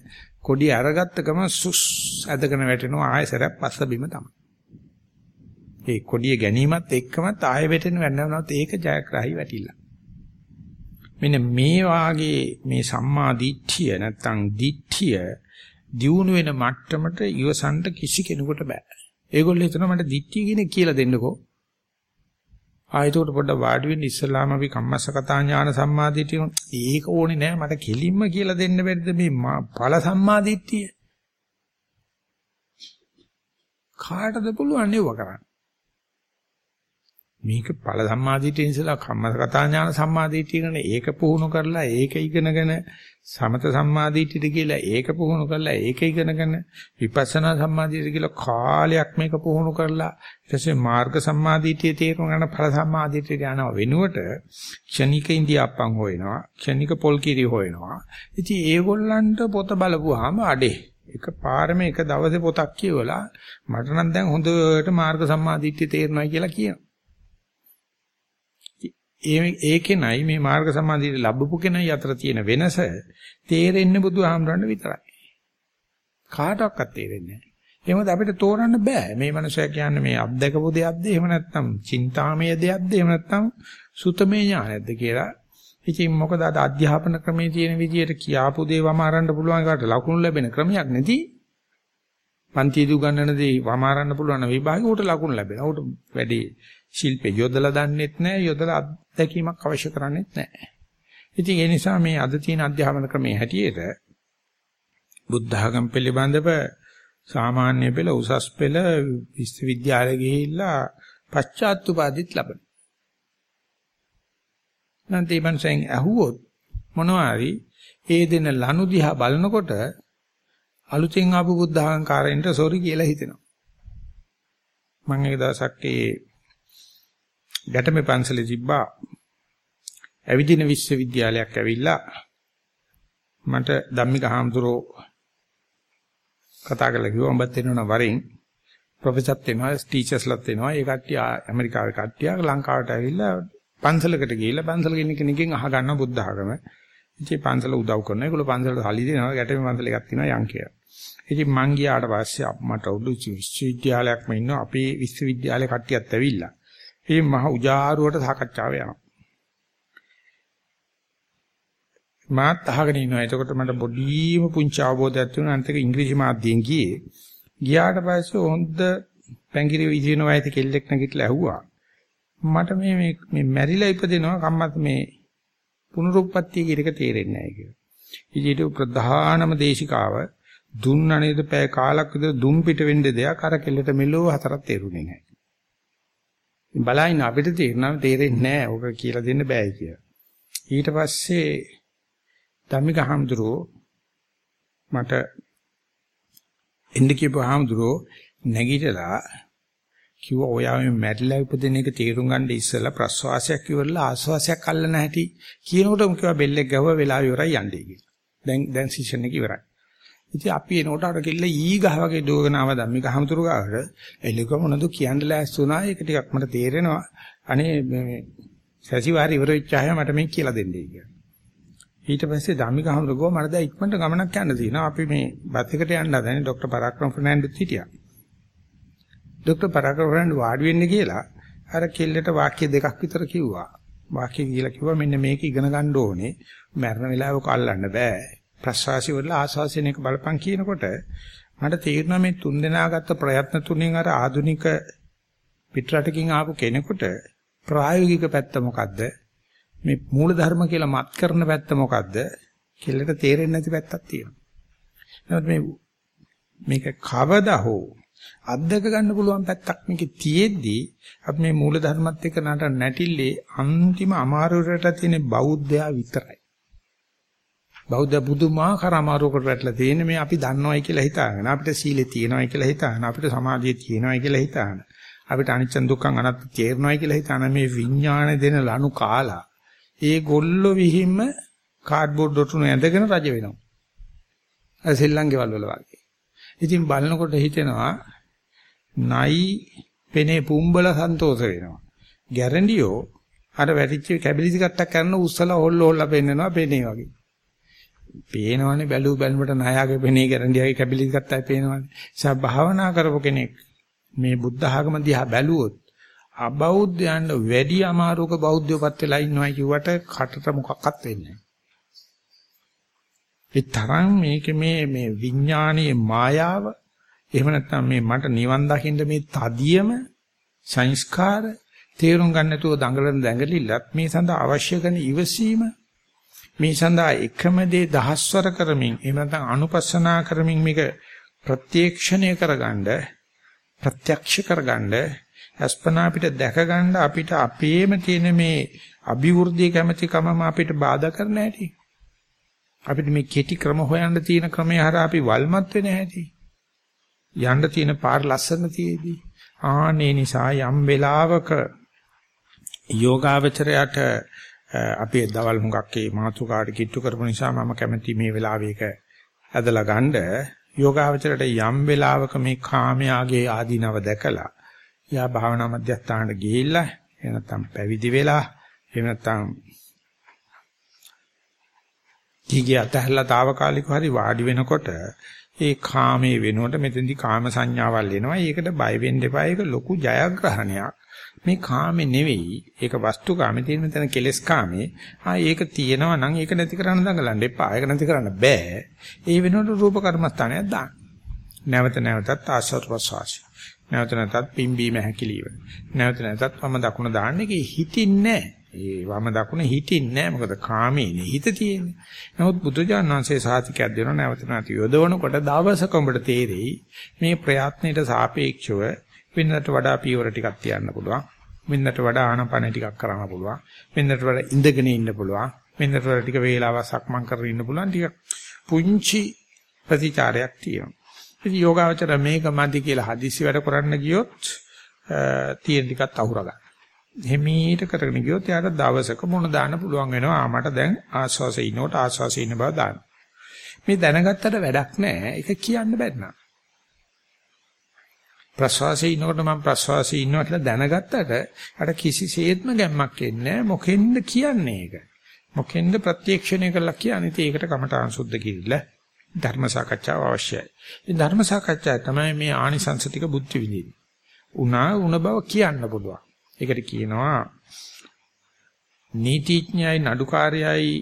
කොඩිය අරගත්ත ගම සුස් ඇදගෙන වැටෙනවා ආයෙසරක් පස්ස බිම තමයි. ඒ කොඩිය ගැනීමත් එක්කමත් ආයෙ වැටෙන වෙනවනත් ඒක ජයග්‍රහයි වැටිලා. මෙන්න මේ වාගේ මේ සම්මා දිට්ඨිය නැත්තම් දිට්ඨිය දියුණු වෙන මට්ටමට ඉවසන්න කිසි කෙනෙකුට බෑ. ඒගොල්ලෝ හිතනවා මට දිට්ඨිය කියන කියලා දෙන්නකෝ. ආයතෝට පොඩ්ඩ වාඩි වෙන්න ඉස්සලාම අපි කම්මස්සකතා ඥාන සම්මාදිටිය ඒක ඕනේ නෑ මට කෙලින්ම කියලා දෙන්න බැරිද මේ ඵල සම්මාදිටිය කාටද පුළුවන් නෙව කරන්න මේක ඵල සම්මාදිටිය ඉස්සලා කම්මස්සකතා ඥාන සම්මාදිටිය කරන ඒක පුහුණු කරලා ඒක ඉගෙනගෙන සමත සම්මාදිටියට කියලා ඒක පුහුණු කරලා ඒක ඉගෙනගෙන විපස්සනා සම්මාදිටියට කියලා කාලයක් මේක පුහුණු කරලා ඊට පස්සේ මාර්ග සම්මාදිටියේ තේරුම් ගන්න ඵල සම්මාදිටියට යනවා වෙනුවට ක්ෂණික ඉන්දියාප්පන් හොයනවා ක්ෂණික පොල් කිරි හොයනවා. ඉතින් ඒගොල්ලන්ට පොත බලපුවාම අඩේ. එක පාරම එක දවසේ පොතක් කියවලා මට නම් දැන් හොඳට මාර්ග සම්මාදිටිය තේරෙනවා කියලා කියනවා. ඒ ඒකෙනයි මේ මාර්ග සමාධියට ලැබපු කෙනයි අතර තියෙන වෙනස තේරෙන්නේ බුදුහාමරන්න විතරයි. කාටවත් තේරෙන්නේ නැහැ. එහෙමද අපිට තෝරන්න බෑ. මේ මනුස්සයා කියන්නේ මේ අත්දකපු දෙයක්ද එහෙම නැත්නම් චින්තාමය දෙයක්ද එහෙම නැත්නම් සුතමේ ඥානයක්ද කියලා. ඉතින් මොකද අද අධ්‍යාපන ක්‍රමයේ තියෙන විදිහට කියාපු දේවම අරන්න පුළුවන් කාට ලකුණු ලැබෙන ක්‍රමයක් නැති. පන්තියේදී උගන්වනදී වමාරන්න පුළුවන් විභාගෙ උට ලකුණු ලැබෙනවා. උට වැඩි ශිල්පේ යොදලා දන්නෙත් නැහැ, යොදලා අත්දැකීමක් අවශ්‍ය කරන්නේත් නැහැ. ඉතින් ඒ නිසා මේ අද තියෙන අධ්‍යාපන ක්‍රමයේ හැටියට බුද්ධ ආගම පිළිබඳව සාමාන්‍ය පෙළ උසස් පෙළ විශ්වවිද්‍යාලෙ ගිහිල්ලා පශ්චාත් උපාධිත් ලබන. නැන්ති මන්සෙන් අහුවොත් මොනවාරි ඒ දෙන ලනු දිහා බලනකොට අලුතෙන් ආපු බුද්ධ අහංකාරයෙන්ට සෝරි කියලා හිතෙනවා. මම එක දවසක් ඒ ගැටමේ පන්සලේ තිබ්බා ඇවිදින විශ්වවිද්‍යාලයක් ඇවිල්ලා මට ධම්මික හාමුදුරෝ කතා කරලා කිව්වා උඹත් එනවා වරින් ප්‍රොෆෙසර්ත් එනවා ටීචර්ස්ලාත් එනවා ඒ කට්ටිය ඇමරිකාවේ කට්ටිය ලංකාවට ඇවිල්ලා පන්සලකට ගිහිල්ලා පන්සල කෙනෙක් කෙනකින් අහගන්න බුද්ධ ආගම. ඉතින් පන්සල උදව් කරනවා. ඒගොල්ලෝ පන්සලට සල්ලි දෙනවා. ගැටෙම පන්සල එකක් තියෙනවා යන් කියලා. ඉතින් මං ගියාට පස්සේ මට උඩු විශ්වවිද්‍යාලයක්ම ඉන්නවා. අපේ විශ්වවිද්‍යාලේ කට්ටියත් ඇවිල්ලා. මේ මහ උජාරුවට සාකච්ඡාව යනවා. මාත් අහගෙන ඉන්නවා. එතකොට මට බොඩීම පුංචි අවබෝධයක් තිබුණා. අනිත් එක ඉංග්‍රීසි මාධ්‍යයෙන් ගියේ. ගියාට පස්සේ හොඳ පැංගිරි විදින වයස කෙල්ලෙක් නැගිටලා ඇහුවා. මට මේ මේ මේ මැරිලා ඉපදෙනවා කම්මත් මේ පුනරුත්පත්ති කියන එක තේරෙන්නේ නැහැ කියලා. ඉතින් ප්‍රධානම දේශිකාව දුන්න නේද පැය කාලක් විතර දුම් පිට වෙන්න දෙයක් අර කෙල්ලට මෙලෝ හතරක් තේරුනේ නැහැ. බලයින් අපිට තේරෙනවා තේරෙන්නේ නැහැ. ඕක කියලා දෙන්න බෑ කියලා. ඊට පස්සේ ධම්මික හාමුදුරුවෝ මට එන්න කියපු හාමුදුරුවෝ නැගිටලා කිව්වා ඔයා මේ මැරිලා උපදින එක තේරුම් ගන්න ඉස්සෙල්ලා ප්‍රස්වාසයක් ඉවරලා ආස්වාසයක් අල්ලන හැටි කියනකොටම කිව්වා බෙල්ලෙක් ගැහුවා වෙලාව ඉවරයි යන්නේ කියලා. දැන් දැන් සීසන් එක ඉවරයි. ඉතින් අපි එනකොට අර කෙල්ල ඊ ගහ වගේ දුවගෙන ආව ධම්මික හමුතුරු ගාවට එළික මොනද කියන්න ලෑස්ති වුණා ඒක ටිකක් මට තේරෙනවා. අනේ මේ සැසිවාරි ඉවර වෙච්චාම මට මේක කියලා දෙන්නයි කියලා. ඊට පස්සේ ධම්මික හමුතුරු ගෝ මට දැන් ඉක්මනට ගමනක් යන්න තියෙනවා. අපි මේ බස් එකට යන්න හදනේ ડોક્ટર පරාක්‍රම ෆර්නෑන්ඩෝත් හිටියා. ડોક્ટર පරාක්‍රමයන් වාඩි වෙන්න කියලා අර කෙල්ලට වාක්‍ය දෙකක් විතර කිව්වා. වාක්‍ය කියලා කිව්වා මෙන්න මේක ඉගෙන ගන්න ඕනේ. මරණ වෙලාවක අල්ලන්න බෑ. ප්‍රසවාසය වල ආස්වාසයෙන් එක බලපං කියනකොට මට තේරෙනවා මේ තුන් දෙනා ගත්ත ප්‍රයත්න තුنين අර ආදුනික පිටරටකින් ආපු කෙනෙකුට ප්‍රායෝගික පැත්ත මොකද්ද? මේ මූලධර්ම කියලා මත් කරන පැත්ත මොකද්ද? කියලා තේරෙන්නේ නැති පැත්තක් තියෙනවා. නමුත් මේ මේක කවදා හෝ අත්දක ගන්න පුළුවන් පැත්තක් මේකේ තියෙද්දි අපි මේ මූලධර්මත් එක්ක නට නැටිල්ලේ අන්තිම අමාරුවට තියෙන බෞද්ධයා විතරයි. බෞද්ධ බුදුමාහාර අමාරුවකට වැටලා තියෙන්නේ මේ අපි දන්නවයි කියලා හිතාගෙන අපිට සීලේ තියෙනවයි කියලා හිතාගෙන අපිට සමාධියේ තියෙනවයි කියලා හිතාගෙන අපිට අනිච්ච දුක්ඛං අනත්ත තේරෙනවයි කියලා හිතාන මේ විඥාන දෙන ලනු කාලා ඒ ගොල්ලෝ විහිම්ම කාඩ්බෝඩ් දොටුන ඇඳගෙන රජ වෙනවා. අර සෙල්ලංගේ වල වල වගේ. ඉතින් බලනකොට හිතෙනවා නයි පෙනේ පුම්බල සන්තෝෂ වෙනවා. ගැරන්ඩියෝ අර වැටිච්ච කැබිලිසි කට්ටක් කරන උස්සලා හොල්ල හොල්ල පෙන්නනවා පෙනේ වගේ. පේනවනේ බැලු බැලමුට නායාගේ පෙනේ ගැරන්ඩියාගේ කැබිලිසි කට්ටයි පේනවනේ. ඒසහා භාවනා කරපු කෙනෙක් මේ බුද්ධ ආගම දිහා බැලුවොත් අබෞද්ධයන්ට වැඩි අමාරුක බෞද්ධයෝපත් වෙලා ඉන්නවයි කිව්වට කටට මොකක්වත් වෙන්නේ නැහැ. ඒ තරම් මේක මේ මේ විඥානීය මායාව එහෙම නැත්නම් මේ මට නිවන් දකින්න මේ තදියම සංස්කාර තේරුම් ගන්න නැතුව දඟලන දැඟලිල්ලත් මේ සඳහා අවශ්‍ය කරන ඉවසීම මේ සඳහා එකම දේ දහස්වර කරමින් එහෙම නැත්නම් අනුපස්සනා කරමින් මේක ප්‍රත්‍යක්ෂණය කරගන්න ප්‍රත්‍යක්ෂ කරගන්න අස්පනා අපිට දැකගන්න අපිට අපේම තියෙන මේ අභිවෘද්ධිය කැමැතිකමම අපිට බාධා කරන හැටි. අපිට මේ කෙටි ක්‍රම හොයන්න තියෙන ක්‍රමය හරහා අපි වල්මත් වෙන හැටි. යන්න තියෙන පාර ලස්සන තියේදී. ආනේ නිසා යම් වෙලාවක යෝගාවචරයට අපි දවල් හුඟක් ඒ මාතුකාට කිට්ටු කරපු නිසා මම කැමති මේ වෙලාවේක ඇදලා ගන්න යෝගාවචරයට යම් වෙලාවක මේ කාමයාගේ ආදීනව දැකලා යා භාවනා මධ්‍යස්ථානට ගිහිල්ලා එහෙම නැත්නම් පැවිදි වෙලා එහෙම නැත්නම් ඊගේ අතහැරලා తాවකාලිකව හරි වාඩි වෙනකොට ඒ කාමයේ වෙනුවට මෙතෙන්දි කාම සංඥාවල් එනවා. ඒකට බය වෙන්න එපා. ඒක ලොකු ජයග්‍රහණයක්. මේ කාමේ නෙවෙයි. ඒක වස්තු කාමේ තියෙන මෙතන කෙලස් කාමේ. ආ ඒක තියෙනවා නම් ඒක නැති කරන්න දඟලන්න එපා. ඒක නැති කරන්න බෑ. ඒ වෙනුවට රූප කර්මස්ථානයක් දාන්න. නැවත නැවතත් ආස්වාද ප්‍රසවාසය. නැවත නැවතත් පිම්බීම හැකිලිව. නැවත නැවතත් වම දකුණ දාන්න එකේ හිතින්නේ ඒ වම දකුණ හිතින්නේ මොකද කාමේනේ හිත තියෙන්නේ. නමුත් බුදුජානක වහන්සේ සාතිකයක් දෙනවා නැවත නැවත යොදවනකොට දවසක උඹට තේරෙයි මේ ප්‍රයත්නයට සාපේක්ෂව වෙනකට වඩා පියවර ටිකක් තියන්න පුළුවන්. වෙනකට වඩා ආනපන ටිකක් කරන්න පුළුවන්. වෙනකට වඩා ඉඳගෙන ඉන්න පුළුවන්. වෙනකට වඩා ටික වේලාවක් සක්මන් කරගෙන ඉන්න පුළුවන්. ටික පුංචි ප්‍රතිචාරයක් තියෙනවා. ඉතින් යෝගාවචර මේක මදි කියලා හදිස්සි වැඩ කරන්න ගියොත් තියෙන ටිකත් අහුරා ගන්න. හිමීට කරගෙන ගියොත් යාට දවසක මොන දාන්න පුළුවන් වෙනවා. මට දැන් ආස්වාසේ ඉන්නකොට ආස්වාසේ ඉන්න බව දාන්න. මේ දැනගත්තට වැඩක් නැහැ. ඒක කියන්න බැන්න. ප්‍රසවාසයේ ඉන්නකොට මම ප්‍රසවාසයේ ඉන්නවා කියලා දැනගත්තට අර කිසිසේත්ම ගැම්මක් එන්නේ නැහැ. මොකෙන්ද කියන්නේ ඒක? මොකෙන්ද ප්‍රත්‍යක්ෂණය කරලා කියන්නේ? ඒකට කමඨාන් සුද්ධ කිරිල්ල ධර්ම සාකච්ඡාව අවශ්‍යයි. ඉතින් ධර්ම සාකච්ඡාව තමයි මේ ආනිසංස ටික බුද්ධ විදින්නේ. උනා උන බව කියන්න පුළුවන්. ඒකට කියනවා නීතිඥයයි නඩුකාරයයි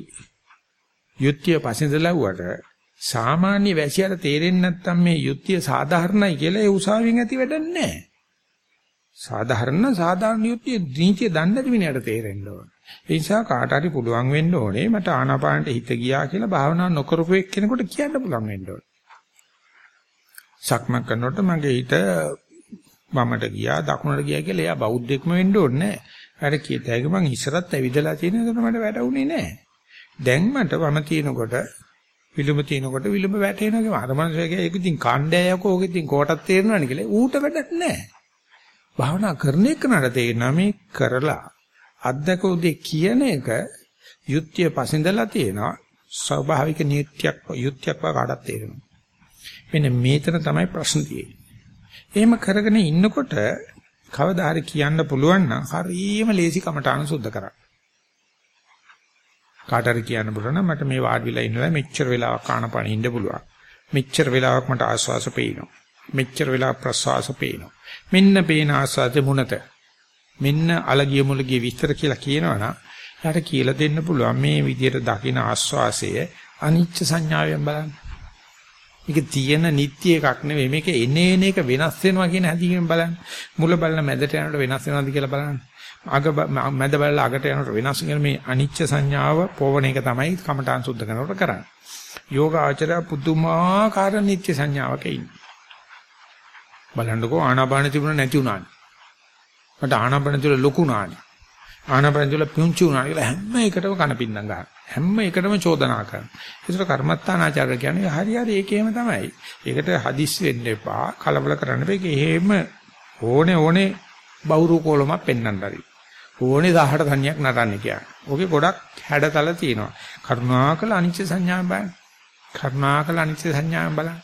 යුක්තිය පසඳලවුවට සාමාන්‍ය වැසියට තේරෙන්නේ නැත්නම් මේ යුක්තිය සාධාරණයි කියලා ඒ උසාවියෙන් ඇති වැඩක් නැහැ. සාධාරණ සාධාරණ යුක්තිය නීතිය දන්නේ නැති මිනිහට තේරෙන්න ඕන. ඒ නිසා කාට හරි පුළුවන් වෙන්න ඕනේ මට ආනාපානට හිත ගියා කියලා භාවනා නොකරපු එක්කෙනෙකුට කියන්න පුළුවන් වෙන්න ඕනේ. සක්මන් කරනකොට මගේ හිත වමට ගියා දකුණට ගියා කියලා එයා බෞද්ධෙක්ම වෙන්න ඕනේ නැහැ. අර කීතයක මං ඉස්සරත් ඇවිදලා තියෙන එකට මට වැටුනේ නැහැ. දැන් මට වම තිනකොට විලුඹ තිනකොට විලුඹ වැටෙනවා අර මනුස්සයගේ ඒක ඉතින් කණ්ඩායක ඕක ඉතින් කොටත් තේරෙනවනේ කියලා. ඌට වැඩක් නැහැ. භාවනා කරන එක නඩ තේරෙනවා. මේ කරලා අද්දක උදේ කියන එක යුක්තිය පසින්දලා තියෙනවා. ස්වභාවික නීත්‍යයක් යුක්තියක් වකාඩක් තේරෙනවා. මෙන්න මේතන තමයි ප්‍රශ්න තියෙන්නේ. එහෙම කරගෙන ඉන්නකොට කවදා හරි කියන්න පුළුවන් නම් හරියම ලේසි කමටහන සුද්ධ කරා කාට හරි කියන්න බුණා නම් මට මේ වාඩි වෙලා ඉන්නවා මෙච්චර වෙලාවක් කාණපණ ඉන්න පුළුවන් මෙච්චර වෙලාවක් මට ආස්වාස පේනවා මෙච්චර වෙලාවක් ප්‍රසවාස පේනවා මෙන්න පේන ආස්වාද මුනත මෙන්න අලගිය මුලගිය විස්තර කියලා කියනවනම් යාට කියලා දෙන්න පුළුවන් මේ විදිහට දකින ආස්වාසය අනිච්ච සංඥාවෙන් බලන්න. මේක තියෙන නිට්ටි එකක් නෙවෙයි මේක එනේන එක වෙනස් වෙනවා කියන හැදීමෙන් බලන්න. මුල බලන මැදට යනකොට වෙනස් වෙනවද කියලා බලන්න. අග මැද බලලා අගට යනකොට වෙනස් වෙන මේ අනිච්ච සංඥාව පොවන එක තමයි කමඨාන් සුද්ධ කරනකොට කරන්නේ. යෝග ආචරය පුදුමාකාර නිත්‍ය සංඥාවක ඉන්නේ. බලන්නකෝ ආනාපාන තිබුණ නැති උනානේ. මට ආනාපාන තුල ලොකු නානි. ආනාපාන තුල පුංචි උනා කියලා හැම එකටම කනපින්නම් ගන්න. හැම එකටම චෝදනා කරන. ඒතර කර්මත්තානාචාර්ය කියන්නේ හරි හරි ඒකේම තමයි. ඒකට හදිස් වෙන්න එපා, කලබල කරන්න එපා. ඒක එහෙම ඕනේ ඕනේ බහුරු කොලමක් පෙන්වන්න හරි. ඕනේ 18 තනියක් නටන්න කියන්නේ. ඕකේ ගොඩක් හැඩතල තියෙනවා. කරුණාකල අනිච්ච සංඥාවෙන් බලන්න. කරුණාකල අනිච්ච සංඥාවෙන් බලන්න.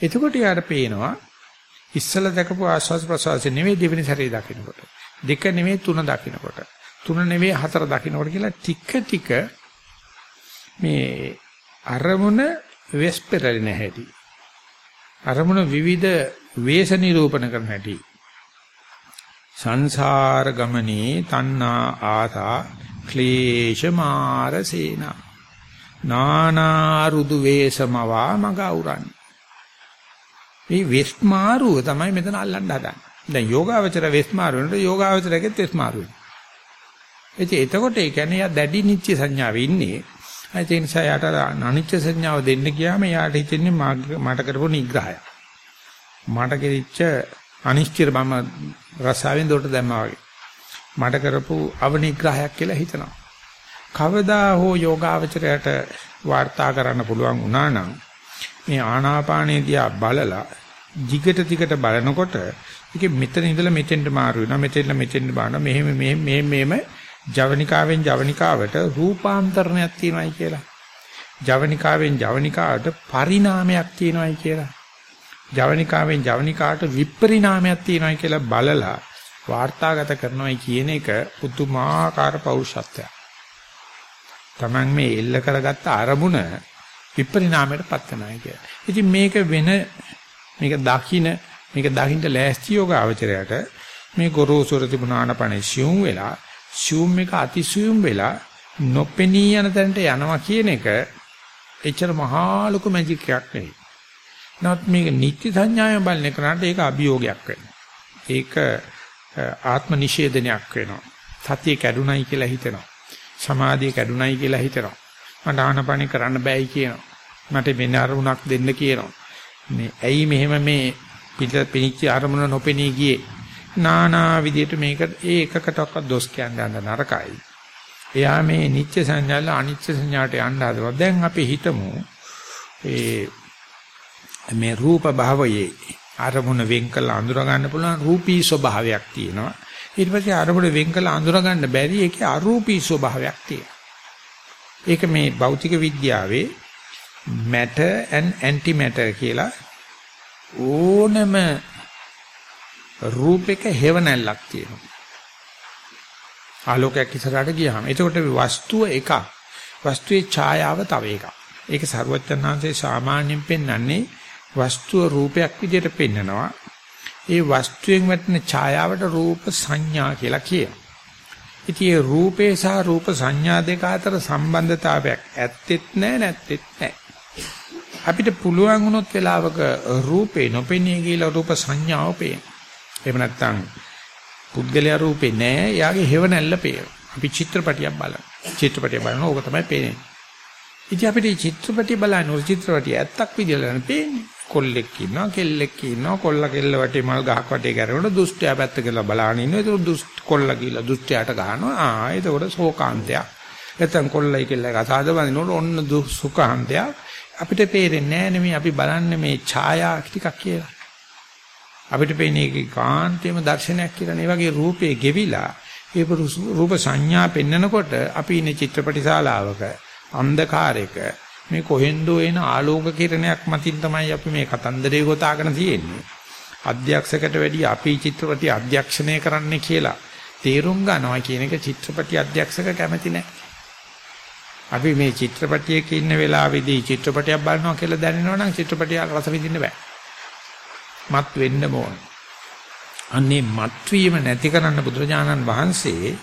එතකොට යාට පේනවා ඉස්සල දැකපු ආස්වාද ප්‍රසවාස නෙවෙයි දෙවෙනි සැරේ දකින්නකොට. දෙක නෙවෙයි තුන දකින්නකොට. තුන නෙවෙයි හතර දකින්නකොට කියලා ටික ටික මේ අරමුණ වෙස්පරලින හැටි. අරමුණ විවිධ වේශ නිරූපණ කරන හැටි. සංසාර ගමනේ තණ්හා ආසා ක්ලේශ මාරසේනා නානා රුදු වේසමවා මග අවරන්නේ මේ වෙස්මාරුව තමයි මෙතන අල්ලන්න හදන්නේ. දැන් යෝගාවචර වෙස්මාරු වෙනකොට යෝගාවචරගෙත් වෙස්මාරු වෙනවා. එතකොට ඒ කියන්නේ යා දැඩි නිත්‍ය සංඥාවේ ඉන්නේ. ඒ නිසා යාට අනිත්‍ය සංඥාව දෙන්න ගියාම යාට හිතෙන්නේ මට කරපු නිග්‍රහය. මට කෙරිච්ච අනිශ්චිත බම රසාවෙන් දොට දැම්මා වගේ. මට කරපු අවනිග්‍රහයක් කියලා හිතනවා. කවදා හෝ යෝගාවචරයට වාර්තා කරන්න පුළුවන් වුණා නම් මේ ආනාපානේ දිහා බලලා දිගට දිගට බලනකොට ඒකේ මෙතන ඉඳලා මෙතෙන්ට මාරු වෙනවා මෙතෙන්ලා මෙතෙන්ට බානවා මෙහෙම මෙහෙම මෙහෙම මෙහෙම ජවනිකාවෙන් ජවනිකාවට රූපාන්තරණයක් තියෙනවායි කියලා ජවනිකාවෙන් ජවනිකාවට පරිණාමයක් තියෙනවායි කියලා ජවනිකාවෙන් ජවනිකාට විපරිණාමයක් තියෙනවායි කියලා බලලා වාර්තාගත කරනවායි කියන එක පුදුමාකාර පෞරුෂත්වයක්. Taman මේ එල්ල කරගත්ත අරමුණ විපරිණාමයට පත් කරනවා කියන්නේ. ඉතින් මේක වෙන මේක දකින්න මේක දකින්න ලෑස්ති යෝගාවචරයට මේ ගොරෝසුර තිබුණ ආනපන සියුම් වෙලා සියුම් එක අතිසියුම් වෙලා නොපෙනී යන තැනට යනවා කියන එක එච්චර මහා ලොකු මැජික් එකක් නෙවෙයි. නමුත් මේක නිත්‍ය සංඥාවෙන් බලන එකට ඒක අභියෝගයක් වෙනවා. ඒක ආත්ම නිෂේධනයක් වෙනවා. සතිය කැඩුනයි කියලා හිතෙනවා. සමාධිය කැඩුනයි කියලා හිතෙනවා. මට ආනපනි කරන්න බෑයි කියනවා. මට වෙන අරමුණක් දෙන්න කියනවා. මේ ඇයි මෙහෙම මේ පිට පිනිච්ච අරමුණ නොපෙනී ගියේ? නානා විදියට මේක ඒ එකකටවත් දොස් කියන්න යන නරකයි. එයා මේ නිත්‍ය සංඥාල අනිත්‍ය සංඥාට යන්න හදනවා. දැන් අපි හිතමු ඒ මේ රූප භාවයේ අරමුණ වෙන් කළ අඳුර ගන්න පුළුවන් රූපී ස්වභාවයක් තියෙනවා. ඊට පස්සේ අරමුණ වෙන් කළ අඳුර ගන්න බැරි ඒකේ අරූපී ස්වභාවයක් තියෙනවා. ඒක මේ භෞතික විද්‍යාවේ matter and antimatter කියලා ඕනම රූපයක හේවණල්ලක් තියෙනවා. ආලෝකයක් ඉස්සරහට ගියාම එතකොට වස්තුව එකක්. වස්තුවේ ඡායාව තව එකක්. ඒක ਸਰවඥාන්සේ සාමාන්‍යයෙන් පෙන්වන්නේ වස්තුව රූපයක් විදිහට පෙන්නනවා. ඒ වස්තුවෙන් වැටෙන ඡායාවට රූප සංඥා කියලා කියනවා. ඉතින් ඒ රූපේ සහ රූප සංඥා දෙක අතර සම්බන්ධතාවයක් ඇත්තෙත් නැහැ නැත්තෙත් නැහැ. අපිට පුළුවන් වුණොත් වෙලාවක රූපේ නොපෙනී කියලා රූප සංඥාව පේන. එහෙම නැත්නම් පුද්ගලයා රූපේ නැහැ, යාගේ හේව නැල්ල පේන. අපි චිත්‍රපටියක් බලන. චිත්‍රපටිය බලන ඕක තමයි පේන්නේ. ඉතින් අපිට චිත්‍රපටිය බලන ඕක චිත්‍රපටිය ඇත්තක් විදියට පේන්නේ. කොල්ලෙක් ඉන්නවා කෙල්ලෙක් ඉන්නවා. කොල්ල කෙල්ල වටේ මල් ගහක් වටේ කරනකොට දුෂ්ටයා පැත්ත කියලා බලාගෙන ඉන්නවා. ඒක දුෂ්ට කොල්ල කියලා දුෂ්ටයාට ගහනවා. ආ එතකොට ශෝකාන්තයක්. නැත්නම් කොල්ලයි කෙල්ලයි කතාවද බඳිනකොට ඔන්න සුඛාන්තයක්. අපිට පේරෙන්නේ නැහැ නෙමෙයි. අපි බලන්නේ මේ ඡායා ටිකක් කියලා. අපිට පේන්නේ ඒක කාන්තේම දර්ශනයක් කියලා. නේ වගේ රූපේ ගෙවිලා ඒ රූප සංඥා පෙන්නකොට අපි ඉන්නේ චිත්‍රපටි ශාලාවක අන්ධකාරයක මේ කොහෙන්දෝ එන ආලෝක කිරණයක් මතින් තමයි අපි මේ කතන්දරේ ගොතාගෙන තියෙන්නේ. අධ්‍යක්ෂකට වැඩි අපි චිත්‍රපටි අධ්‍යක්ෂණය කරන්න කියලා තේරුම් ගන්නවා කියන එක චිත්‍රපටි අධ්‍යක්ෂක කැමති නැහැ. අපි මේ චිත්‍රපටියක ඉන්න වෙලාවේදී චිත්‍රපටියක් බලනවා කියලා දැනෙනවා නම් චිත්‍රපටිය රස විඳින්න බෑ. මත් වෙන්න ඕන. අන්නේ මත් වීම නැති කරන්න බුදුරජාණන් වහන්සේ